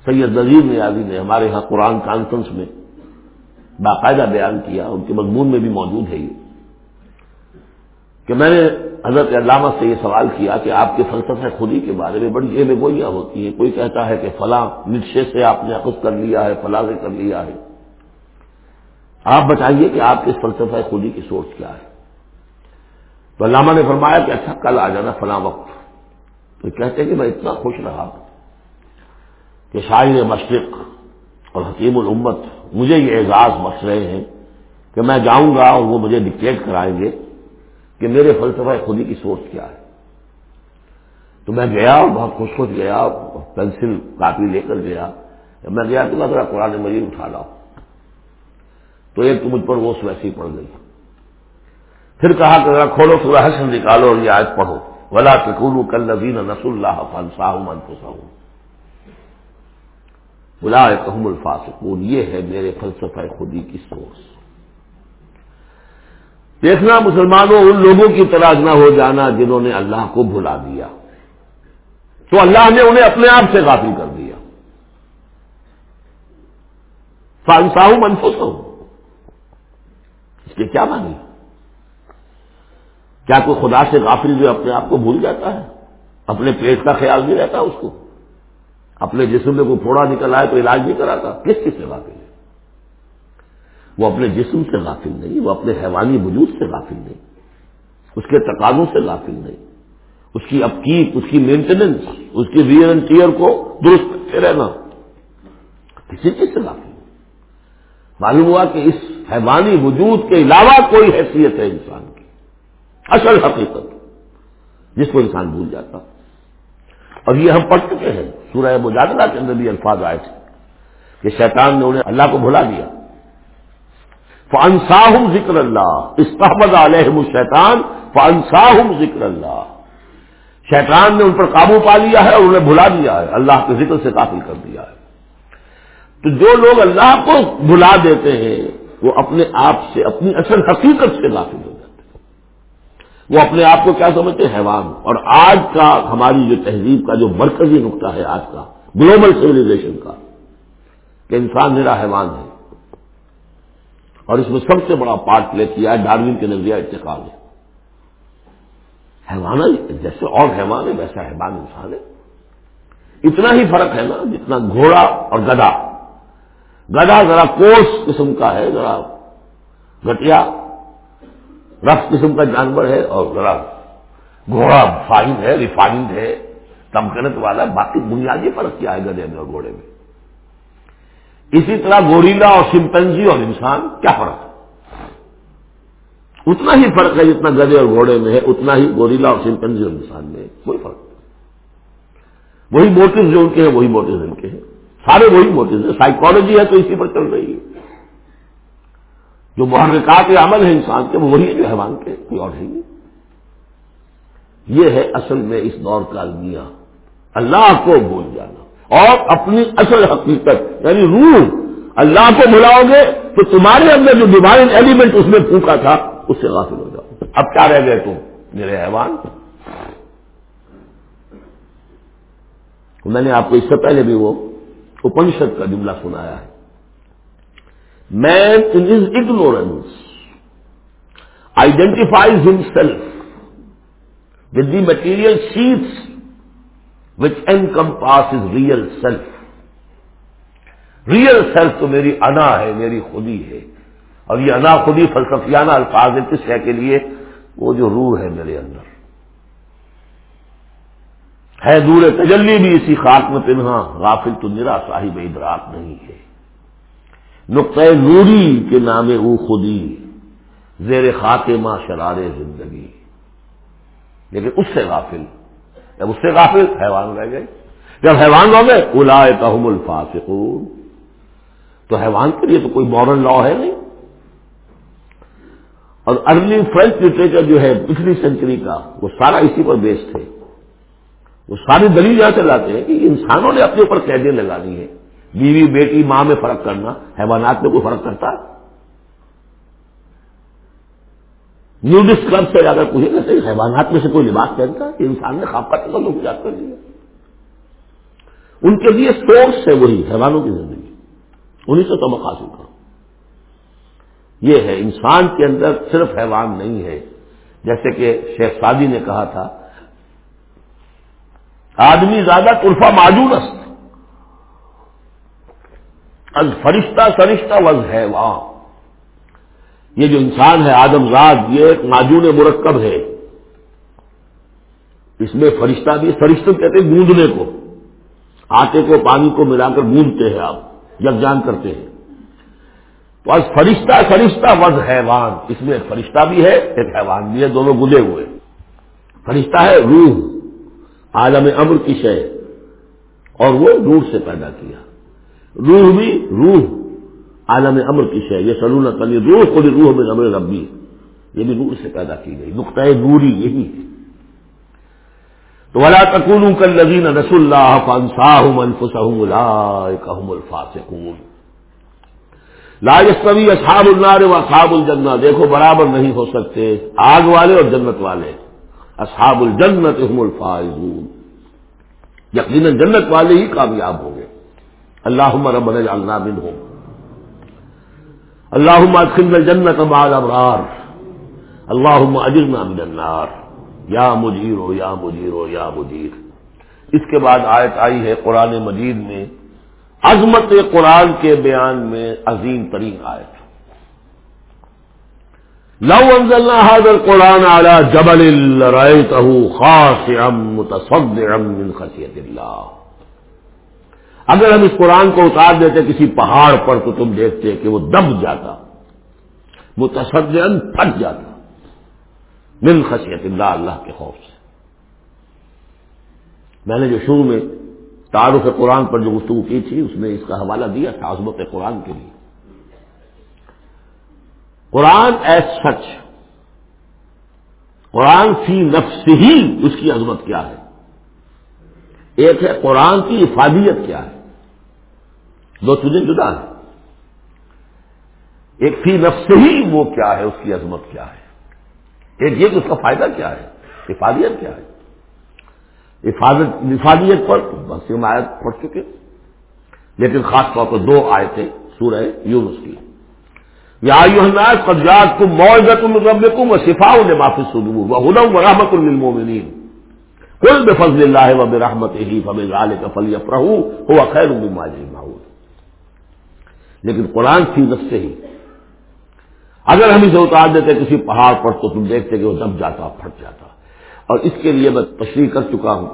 Speaker 1: سید نذیر نیازی نے ہمارے ہاں قرآن کانفرنس میں باقاعدہ بیان کیا، ان کے مضمون میں بھی موجود ہے یہ۔ کہ میں نے حضرت علامہ سے یہ سوال کیا کہ آپ کے فلسفہ خودی کے بارے میں بڑی جیب گوئیاں ہوتی ہیں کوئی کہتا ہے کہ فلاں نقشے سے آپ نے عقد کر لیا ہے، فلاں سے کر لیا ہے۔ آپ بتائیے کہ آپ کے فلسفہ خودی کی سوچ کیا ہے؟ تو علامہ نے فرمایا کہ اچھا کل آ جانا فلاں وقت۔ تو کہتے ہیں کہ میں اتنا خوش رہا کہ شاعر مشرق اور حکیم الامت مجھے یہ اعزاز بخش رہے ہیں کہ میں جاؤں گا اور وہ مجھے ڈکٹیٹ کرائیں گے۔ کہ میرے فلسفہ خودی کی سوچ کیا ہے۔ تو میں گیا، بہت خوش خوش گیا، پینسل کاپی لے کر گیا۔ میں گیا تو میں ذرا قرآن مجید اٹھا لاؤ تو ایک تو مجھ پر وہ ویسی پڑ گئی۔ پھر کہا کہ ذرا کھولو، سورہ حشر نکالو اور یہ آج پڑھو۔ ولا تکولو کل نبین نس اللہ فنساہم انفسہم بلا الفاسقون۔ یہ ہے میرے فلسفہ خودی کی سوچ۔ دیکھنا مسلمانوں، ان لوگوں کی طرح نہ ہو جانا جنہوں نے اللہ کو بھلا دیا۔ تو اللہ نے انہیں اپنے آپ سے غافل کر دیا۔ فانساہوں منفوس ہوں اس کے کیا مانی کیا کوئی خدا سے غافل جو اپنے آپ کو بھول جاتا ہے؟ اپنے پیٹ کا خیال نہیں رہتا اس کو۔ اپنے جسم میں کوئی پھوڑا نکل آئے تو علاج نہیں کراتا۔ کس کس سے غافل ہے؟ وہ اپنے جسم سے غافل نہیں، وہ اپنے حیوانی وجود سے غافل نہیں، اس کے تقاضوں سے غافل نہیں، اس کی اپکیپ اس کی مینٹیننس اس کی ریئر اینڈ ٹیئر کو درست کرتے رہنا، کسی چیز سے غافل نہیں۔ معلوم ہوا کہ اس حیوانی وجود کے علاوہ کوئی حیثیت ہے انسان کی، اصل حقیقت، جس کو انسان بھول جاتا۔ اور یہ ہم پڑھ چکے ہیں، سورہ مجادلہ کے اندر بھی الفاظ آئے تھے کہ شیطان نے انہیں اللہ کو بھلا دیا۔ فنساہم ذکر اللہ استحمد علیہم الشیطان فنساہم ذکر اللہ شیطان نے ان پر قابو پا لیا ہے اور انہیں بھلا دیا ہے۔ اللہ کے ذکر سے قافل کر دیا ہے۔ تو جو لوگ اللہ کو بھلا دیتے ہیں، وہ اپنے آپ سے، اپنی اصل حقیقت سے غافل ہو جاتے ہیں۔ وہ اپنے آپ کو کیا سمجھتے ہیں؟ حیوان۔ اور آج کا ہماری جو تہذیب کا جو مرکزی نقطہ ہے آج کا، گلوبل سولیزیشن کا، کہ انسان میرا حیوان ہے۔ اور اس میں سب سے بڑا پارٹ پلے کیا ہے ڈاروین کے نظریہ اتقاب ہے حیوان جیسے اور حیوان ہے، ویسا حیوان انسان ہے۔ اتنا ہی فرق ہے نا، جتنا گھوڑا اور گدا گدا ذرا کوس قسم کا ہے، ذرا گٹیا رف قسم کا جانور ہے اور ذرا گھوڑا فائن ہے ریفائنڈ ہے۔ تمکنت والا، باقی بنیادی فرق کیا ہے گدے میں اور گھوڑے میں؟ اسی طرح گوریلا اور سمپنجی اور انسان، کیا فرق ہے؟ اتنا ہی فرق ہے جتنا گدے اور گھوڑے میں ہے، اتنا ہی گوریلا اور سمپنجی اور انسان میں کوئی فرق نہیں وہی موٹو جو ان کے ہیں، وہی موٹو ان کے ہیں۔ سارے وہی موٹو ہیں۔ سائیکالوجی ہے تو اسی پر چل رہی ہے۔ جو محرکات عمل ہے انسان کے، وہ وہی ہے جو حیوان کے، کوئی اور نہیں۔ یہ ہے اصل میں اس دور کا المیہ۔ اللہ کو بھول جانا۔ اور اپنی اصل حقیقت یعنی روح، اللہ کو بلاؤ گے تو تمہارے اندر جو ڈیوائن ایلیمنٹ اس میں پھونکا تھا، اس سے غافل ہو جاؤ۔ اب کیا رہ گئے تم؟ میرے حیوان۔ میں نے آپ کو اس سے پہلے بھی وہ اپنشد کا جملہ سنایا ہے۔ Man in is ignorance identifies ہم self with the material sheaths which encompass is real self real self تو میری انا ہے، میری خودی ہے۔ اور یہ انا خودی فلسفیانہ الفاظ ہے کس ہے کے لیے؟ وہ جو روح ہے میرے اندر۔ ہے دور تجلی بھی اسی خاک میں پنہا غافل تو میرا صاحب ادراک نہیں ہے۔ نقطۂ نوری کے نام او خودی۔ زیر خاک ماں شرار زندگی۔ لیکن اس سے غافل۔ جب اس سے غافل حیوان رہ گئے جب حیوان ہو گئے الا کام الفاصقون تو حیوان کے لیے تو کوئی مورل لا ہے نہیں۔ اور ارلی فرینچ لٹریچر جو ہے پچھلی سینچری کا، وہ سارا اسی پر بیس تھے وہ ساری دلیل یہاں سے لاتے ہیں کہ انسانوں نے اپنے اوپر قیدیں لگانی ہے بیوی، بیٹی، ماں میں فرق کرنا، حیوانات میں کوئی فرق کرتا؟ نیوڈس کلب سے اگر پوچھے گا صحیح حیوانات میں سے کوئی لباس پہنتا کہ انسان نے خواب کا ٹکڑ یاد کر دیا ان کے لیے سورس ہے وہی، حیوانوں کی زندگی۔ انہیں سے تو مقاصد کا یہ ہے، انسان کے اندر صرف حیوان نہیں ہے۔ جیسے کہ شیخ سادی نے کہا تھا، آدمی زیادہ طرفہ معجون است۔ فرشتہ سرشتہ وز ہے وہاں یہ جو انسان ہے، آدم زاد یہ ایک معجون مرکب ہے۔ اس میں فرشتہ بھی فرشتہ کہتے ہیں گوندنے کو۔ آٹے کو، پانی کو ملا کر گوندتے ہیں آپ یکجان کرتے ہیں۔ تو آج فرشتہ فرشتہ وز حیوان۔ اس میں ایک فرشتہ بھی ہے، ایک حیوان بھی ہے، دونوں گلے ہوئے۔ فرشتہ ہے روح، عالم امر کی شے۔ اور وہ روح سے پیدا کیا۔ روح بھی روح۔ عالم امر کی شے یہ سلون کلی روح کو روح میں امر ربی۔ یعنی یہ بھی نور سے پیدا کی گئی نقطۂ نوری یہی ہے۔ تو ولا تکون کل لذین رس اللہ فنساہم انفسہم اولئک هم الفاسقون۔ لا یستوی اصحاب النار و اصحاب الجنہ۔ دیکھو، برابر نہیں ہو سکتے آگ والے اور جنت والے۔ اصحاب الجنت هم الفائزون۔ یقیناً جنت والے ہی کامیاب ہوں گے۔ اللہ ربنا اجعلنا منهم اللهم ادخلنا الجنة مع الابرار. اللہ اجرنا من النار. یا مجیر یا مجیر یا مجیر. اس کے بعد آیت آئی ہے قرآن مجید میں. عظمت قرآن کے بیان میں عظیم ترین آیت. لو انزلنا هذا القرآن على جبل لرأيته خاشعا متصدعا من خشية الله اگر ہم اس قرآن کو اتار دیتے کسی پہاڑ پر تو تم دیکھتے کہ وہ دب جاتا، متصدعا پھٹ جاتا۔ من خشیت اللہ اللہ کے خوف سے۔ میں نے جو شروع میں تعارف قرآن پر جو گفتگو کی تھی، اس میں اس کا حوالہ دیا تھا عظمت قرآن کے لیے۔ قرآن ایز سچ، قرآن فی نفس ہی اس کی عظمت کیا ہے۔ ایک ہے قرآن کی افادیت کیا ہے؟ دو چیزیں جدا ہے ایک فی نفس ہی وہ کیا ہے، اس کی عظمت کیا ہے۔ ایک یہ کہ اس کا فائدہ کیا ہے، افادیت کیا ہے۔ افادیت پر بس ہم آیت پڑھ چکے۔ لیکن خاص طور پر دو آیتیں، سورہ یونس کی۔ یا قبضات کو معذت الرب کم شفا نے معافی سدور و ہدم و رحمت المومنین کل بے فضل اللہ و بے رحمت ہی فم کا فلی افرح ہوا خیر لیکن قرآن کی نفس سے ہی، اگر ہم اسے اتار دیتے کسی پہاڑ پر تو تم دیکھتے کہ وہ دب جاتا پھٹ جاتا۔ اور اس کے لیے میں تشریح کر چکا ہوں۔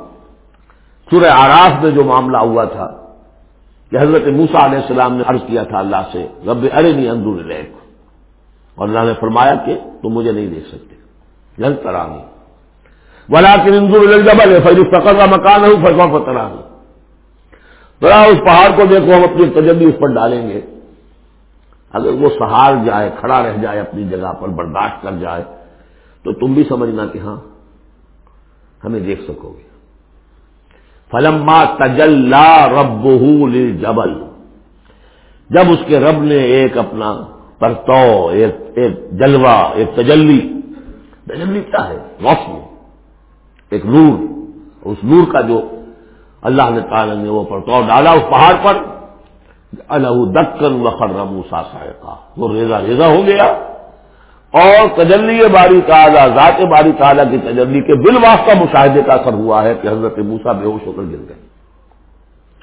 Speaker 1: سورہ آراف میں جو معاملہ ہوا تھا، کہ حضرت موسا علیہ السلام نے عرض کیا تھا اللہ سے، رب ارے نہیں اندور ریک اور اللہ نے فرمایا کہ تم مجھے نہیں دیکھ سکتے جل ترانی۔ بلا کے اندور جبل ہے فیض فقر کا مکان ہوں فرما فترانی ذرا اس پہاڑ کو دیکھو، ہم اپنی تجربی اس پر ڈالیں گے۔ اگر وہ سہار جائے، کھڑا رہ جائے، اپنی جگہ پر برداشت کر جائے، تو تم بھی سمجھنا کہ ہاں ہمیں دیکھ سکو گے۔ فلما تجلا رب جبل جب اس کے رب نے ایک اپنا پرتو، ایک ایک جلوہ، ایک تجلی تجلی کیا ہے؟ روشنی ایک نور اس نور کا جو اللہ نے تعالی نے وہ پرتو ڈالا اس پہاڑ پر الح دکن وخر موسا کا وہ ریزا ریزا ہو گیا۔ اور تجلی باری تعالیٰ، ذات باری تعالیٰ کی تجلی کے بل واسطہ مشاہدے کا اثر ہوا ہے کہ حضرت موسا بے ہوش ہو کر گر گئے۔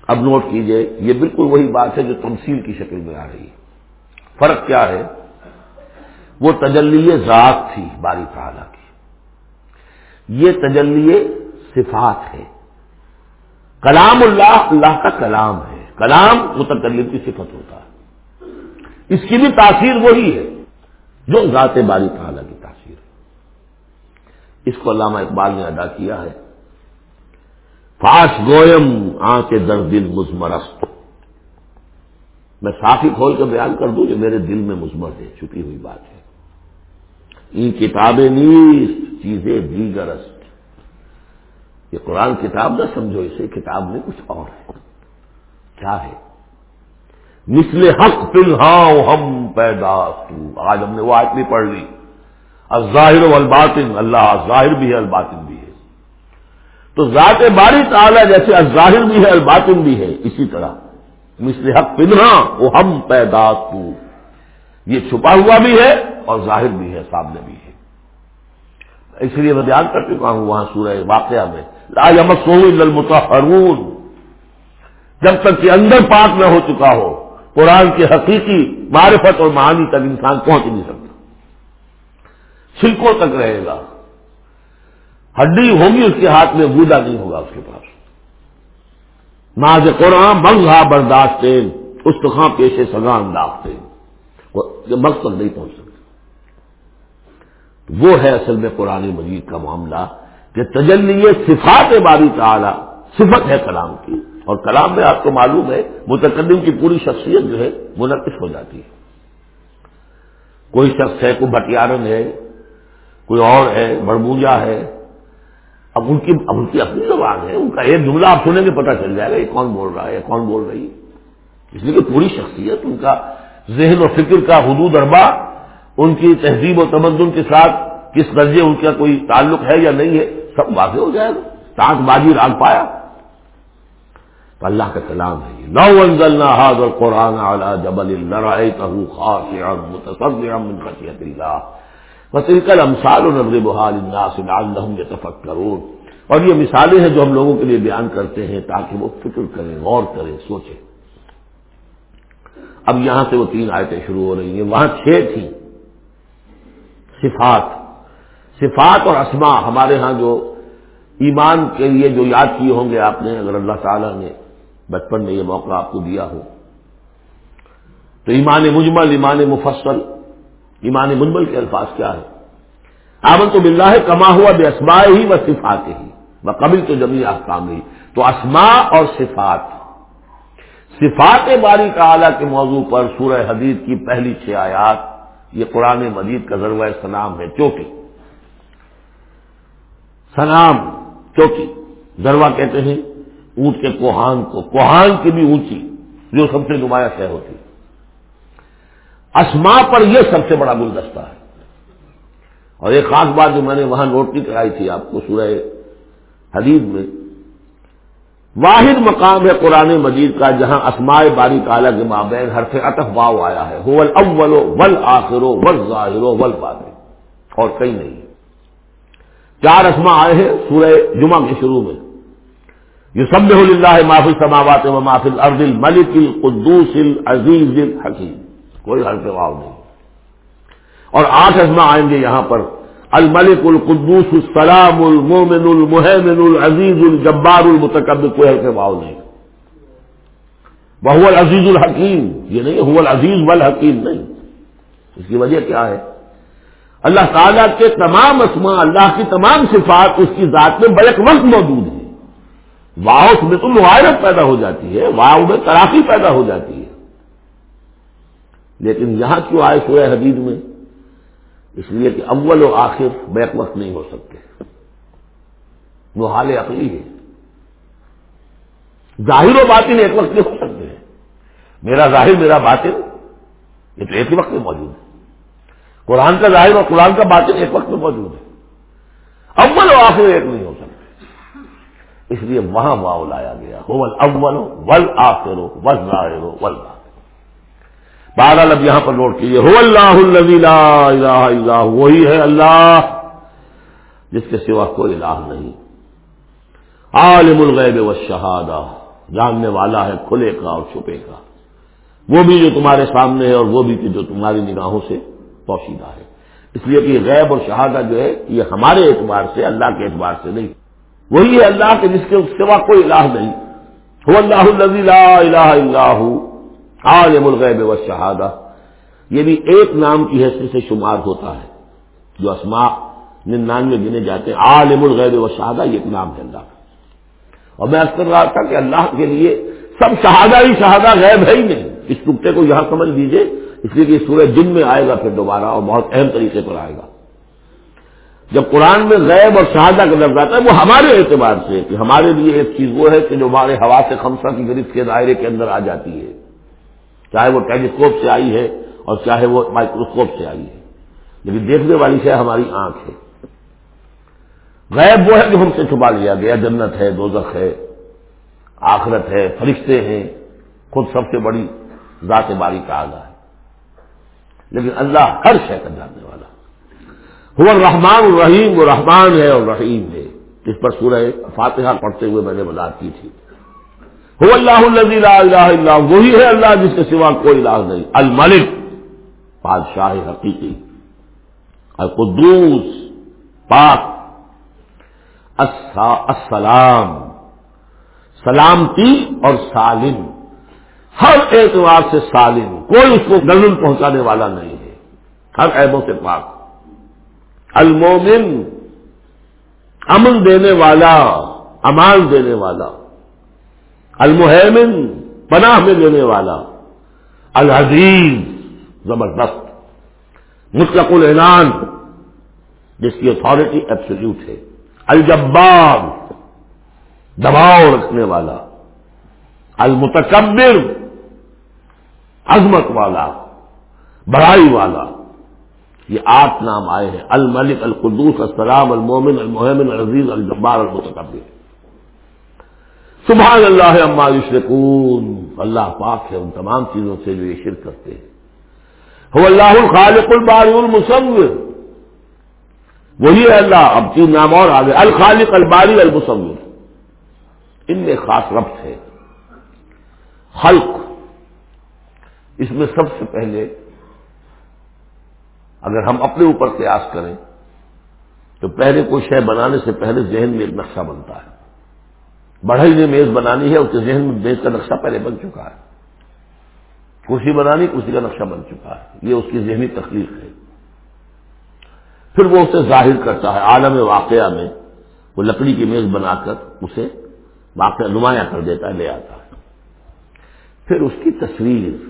Speaker 1: اب نوٹ کیجیے، یہ بالکل وہی بات ہے جو تمسیل کی شکل میں آ رہی ہے۔ فرق کیا ہے؟ وہ تجلی ذات تھی باری تعالیٰ کی۔ یہ تجلی صفات ہے۔ کلام اللہ اللہ کا کلام ہے۔ کلام متکلم کی صفت ہوتا ہے۔ اس کی بھی تاثیر وہی ہے۔ جو ذات باری تعالیٰ کی تاثیر ہے۔ اس کو علامہ اقبال نے ادا کیا ہے۔ فاش گوئم آ کے در دل مزمرست۔ میں صافی کھول کے بیان کر دوں جو میرے دل میں مزمر ہے چھپی ہوئی بات ہے۔ ان کتابیں نیست چیزیں دیگرست یہ قرآن کتاب نہ سمجھو، اسے کتاب میں کچھ اور ہے۔ کیا ہے؟ مثل حق پل ہم پیدا آج ہم نے وہ آج بھی پڑھ لی۔ ظاہر و الباطن اللہ ظاہر بھی ہے، الباطن بھی ہے۔ تو ذات باری تعالیٰ جیسے ظاہر بھی ہے، الباطن بھی ہے، اسی طرح۔ مثل حق پنہا وہ ہم پیدا یہ چھپا ہوا بھی ہے اور ظاہر بھی ہے سامنے بھی۔ ہے اس لیے میں بیان کر چکا ہوں وہاں سورہ واقعہ میں۔ لا یمسون المتحرون جب تک کہ اندر پاک نہ ہو چکا ہو، قرآن کی حقیقی معرفت اور معانی تک انسان پہنچ نہیں سکتا۔ چھلکوں تک رہے گا۔ ہڈی ہوگی اس کے ہاتھ میں، بودا نہیں ہوگا اس کے پاس۔ ناز قرآن منگا برداشت اس تو خاں پیشے سگا انداختے مقصد تک نہیں پہنچ سکتا۔ وہ ہے اصل میں قرآن مجید کا معاملہ کہ تجلی صفات باری تعالی، صفت ہے کلام کی۔ اور کلام میں آپ کو معلوم ہے، متقدم کی پوری شخصیت جو ہے، منعقد ہو جاتی ہے۔ کوئی شخص ہے، کوئی بٹیارن ہے، کوئی اور ہے، بڑبوجا ہے، اب ان کی، اب ان کی اپنی زبان ہے، ان کا ایک جملہ آپ سنیں گے پتہ چل جائے گا، یہ کون بول رہا ہے، یہ کون بول رہی ہے۔ اس لیے کہ پوری شخصیت، ان کا ذہن و فکر کا حدود اربا ان کی تہذیب و تمدن کے ساتھ کس درجے ان کا کوئی تعلق ہے یا نہیں ہے، سب واضح ہو جائے گا۔ تاک بازی راگ پایا۔ تو اللہ کا کلام ہے یہ۔ نو انزل حاضر قرآن اعلیٰ جبل خاص متصد اللہ۔ اور یہ مثالیں ہیں جو ہم لوگوں کے لیے بیان کرتے ہیں تاکہ وہ فکر کریں، غور کریں، سوچیں۔ اب یہاں سے وہ تین آیتیں شروع ہو رہی ہیں، وہاں چھ تھیں۔ صفات۔ صفات اور اسما ہمارے ہاں جو ایمان کے لیے جو یاد کیے ہوں گے آپ نے، اگر اللہ تعالیٰ نے بچپن میں یہ موقع آپ کو دیا ہو۔ تو ایمان مجمل، ایمان مفصل، ایمان مجمل کے الفاظ کیا ہے آمن تو بلّہ ہے کما ہوا بے اسما ہی و صفات ہی وہ قبل تو جمی احکام ہی۔ تو اسما اور صفات۔ صفات باری تعالیٰ کے موضوع پر سورہ حدیث کی پہلی چھ آیات یہ قرآن مجید کا ذروہ سلام ہے چوٹی سلام چوٹی ذروہ کہتے ہیں، اونٹ کے کوہان کو۔ کوہان کی بھی اونچی، جو سب سے نمایاں شہ ہوتی۔ اسما پر یہ سب سے بڑا گلدستہ ہے۔ اور ایک خاص بات جو میں نے وہاں نوٹ کی کرائی تھی آپ کو، سورہ حدیث میں واحد مقام ہے قرآن مجید کا جہاں اسماء باری تعالیٰ کے مابین حرف اطف واؤ آیا ہے۔ ہو اول ول آخر ول ظاہر ول اور کئی نہیں۔ چار اسما آئے ہیں سورہ جمعہ کے شروع میں۔ یہ سب اللہ محفل سماوات و محفل ارد الملک القدوس العزیز الحکیم۔ کوئی حرف واؤ نہیں۔ اور آٹھ اسما آئیں گے یہاں پر۔ الملک القدوس السلام المومن المحمن العزیز الجبار المتکب کوئی حلقے واؤ نہیں۔ بہو العزیز الحکیم یہ نہیں، هو العزیز والحکیم نہیں۔ اس کی وجہ کیا ہے؟ اللہ تعالیٰ کے تمام اسما اللہ کی تمام صفات اس کی ذات میں بیک وقت موجود ہیں۔ واؤ میں تو مغائرت پیدا ہو جاتی ہے واؤ میں ترافی پیدا ہو جاتی ہے۔ لیکن یہاں کیوں آئے سورہ حدید میں؟ اس لیے کہ اول و آخر بیک وقت نہیں ہو سکتے۔ وہ حال عقلی ہے۔ ظاہر و باطن ایک وقت نہیں ہو سکتے ہیں۔ میرا ظاہر، میرا باطن، یہ تو ایک ہی وقت میں موجود ہے۔ قرآن کا ظاہر اور قرآن کا باطن ایک وقت میں موجود ہے۔ اول و آخر ایک نہیں ہو سکتے۔ اس لیے وہاں واؤ لایا گیا۔ ہو اول ول آخر ہو ول ظاہر ہو ول بارہ لب یہاں پر نوٹ کیجیے ہو اللہ الہ اللہ وہی ہے اللہ جس کے سوا کوئی الہ نہیں۔ عالم الغیب و شہادہ جاننے والا ہے، کھلے کا اور چھپے کا وہ بھی جو تمہارے سامنے ہے اور وہ بھی جو تمہاری نگاہوں سے پوشیدہ ہے۔ اس لیے کہ غیب اور شہادہ جو ہے، یہ ہمارے اعتبار سے، اللہ کے اعتبار سے نہیں۔ وہی ہے اللہ کے جس کے سوا کوئی الہ نہیں۔ ہو اللہ لا الہ اللہ عالم الغیب و شہادہ یہ بھی ایک نام کی حیثیت سے شمار ہوتا ہے۔ جو اسما ننانوے گنے جاتے ہیں۔ عالم الغیب و شہادہ یہ ایک نام ہے اللہ کا۔ اور میں کر رہا تھا کہ اللہ کے لیے سب شہادہ ہی شہادہ غیب ہے ہی نہیں۔ اس نقطے کو یہاں سمجھ لیجیے اس لیے کہ سورج جن میں آئے گا پھر دوبارہ اور بہت اہم طریقے پر آئے گا۔ جب قرآن میں غیب اور شہادہ کا لفظ آتا ہے، وہ ہمارے اعتبار سے کہ ہمارے لیے ایک چیز وہ ہے کہ جو ہمارے ہوا سے خمسہ کی گرفت کے دائرے کے اندر آ جاتی ہے۔ چاہے وہ ٹیلیسکوپ سے آئی ہے اور چاہے وہ مائکروسکوپ سے آئی ہے۔ لیکن دیکھنے والی شے ہماری آنکھ ہے۔ غیب وہ ہے جو ہم سے چھپا لیا گیا۔ جنت ہے، دوزخ ہے، آخرت ہے، فرشتے ہیں۔ خود سب سے بڑی ذات باری کا آگاہ ہے۔ لیکن اللہ ہر شے کا جاننے والا۔ ہو الرحمان الرحیم، وہ رحمان ہے اور رحیم ہے۔ اس پر سورہ فاتحہ پڑھتے ہوئے میں نے بات کی تھی۔ ہو اللہ لا الہ الا وہی ہے اللہ جس کے سوا کوئی الہ نہیں۔ الملک، بادشاہ حقیقی۔ القدوس، پاک۔ السلام۔ سلامتی اور سالم۔ ہر اعتبار سے سالم۔ کوئی اس کو گلن پہنچانے والا نہیں ہے۔ ہر عیبوں سے پاک۔ المومن، امن دینے والا، امان دینے والا۔ المحمن پناہ میں لینے والا، العزیز، زبردست، مطلق الاعلان، جس کی اتارٹی ایبسلیوٹ ہے، الجبار، دباؤ رکھنے والا، المتکبر، عظمت والا، بڑائی والا، یہ آٹھ نام آئے ہیں، الملک، القدوس، السلام المومن المحمن العزیز، الجبار، المتکبر۔ سبحان اللہ اما یشرکون۔ اللہ پاک ہے، ان تمام چیزوں سے جو یہ شرک کرتے ہیں۔ ہو اللہ الخالق البار المصور۔ وہی ہے اللہ۔ اب تین نام اور آگے۔ الخالق الباری المصور۔ ان میں خاص ربط ہے۔ خلق۔ اس میں سب سے پہلے اگر ہم اپنے اوپر قیاس کریں، تو پہلے کوئی شے بنانے سے پہلے ذہن میں ایک نقشہ بنتا ہے۔ بڑھئی نے میز بنانی ہے، اس کے ذہن میں میز کا نقشہ پہلے بن چکا ہے۔ کرسی بنانی، کرسی کا نقشہ بن چکا ہے۔ یہ اس کی ذہنی تخلیق ہے۔ پھر وہ اسے ظاہر کرتا ہے عالم واقعہ میں۔ وہ لکڑی کی میز بنا کر اسے واقعہ نمایاں کر دیتا ہے، لے آتا ہے۔ پھر اس کی تصویر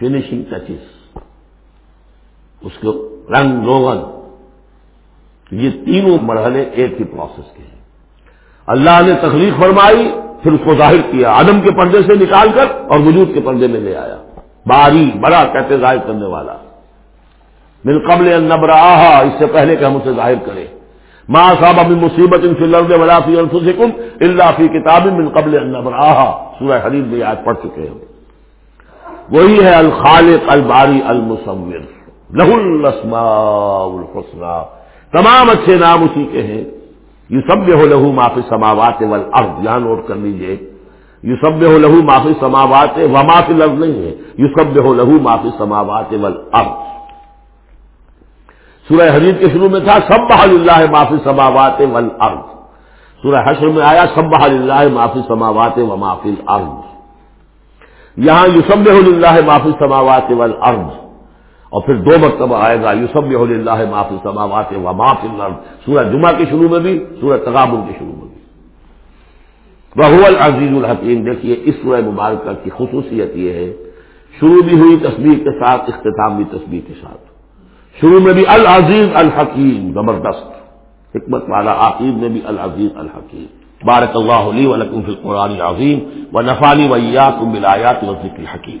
Speaker 1: فنیشنگ ٹچز اس کو رنگ، روغن، یہ تینوں مرحلے ایک ہی پروسیس کے ہیں۔ اللہ نے تخلیق فرمائی، پھر اس کو ظاہر کیا آدم کے پردے سے نکال کر اور وجود کے پردے میں لے آیا۔ باری بڑا کہتے ظاہر کرنے والا۔ من قبل نبرا اس سے پہلے کہ ہم اسے ظاہر کریں۔ ماں صاحب ابھی مصیبت ان فی ولافی الفظم اللہ فی کتاب من قبل نبرا سورہ حریف میں آج پڑھ چکے ہیں۔ وہی ہے الخالق الباری المصور لہ الاسماء الحسنہ تمام اچھے نام اسی کے ہیں۔ یو سب ہو لہو معافی سماوات ول ارد یہاں نوٹ کر لیجیے یو سب لہو معافی سماوات و معافی لفظ نہیں ہے یو سب لہو معافی سماوات ول ارد سورہ حدیث کے شروع میں تھا سب بحال اللہ معافی سماوات ول ارد سورہ حشر میں آیا سب بحال اللہ معافی سماوات و معافی ارد یہاں یو سب اللہ معافی سماوات ول ارد اور پھر دو مرتبہ آئے گا یوسف اللہ معافی سماوات و معافی سورہ جمعہ کے شروع میں بھی، سورہ تغابل کے شروع میں بھی۔ بہو العزیز الحکیم۔ دیکھیے، اس سورہ مبارکہ کی خصوصیت یہ ہے، شروع بھی ہوئی تصویر کے ساتھ، اختتام بھی تصویر کے ساتھ۔ شروع میں بھی العزیز الحکیم، زبردست۔ حکمت والا عقیب میں بھی العزیز الحکیم۔ بارک اللہ علی ولکم فی القرآن عظیم و نفالی ویا تم بلایات و ذکر حکیم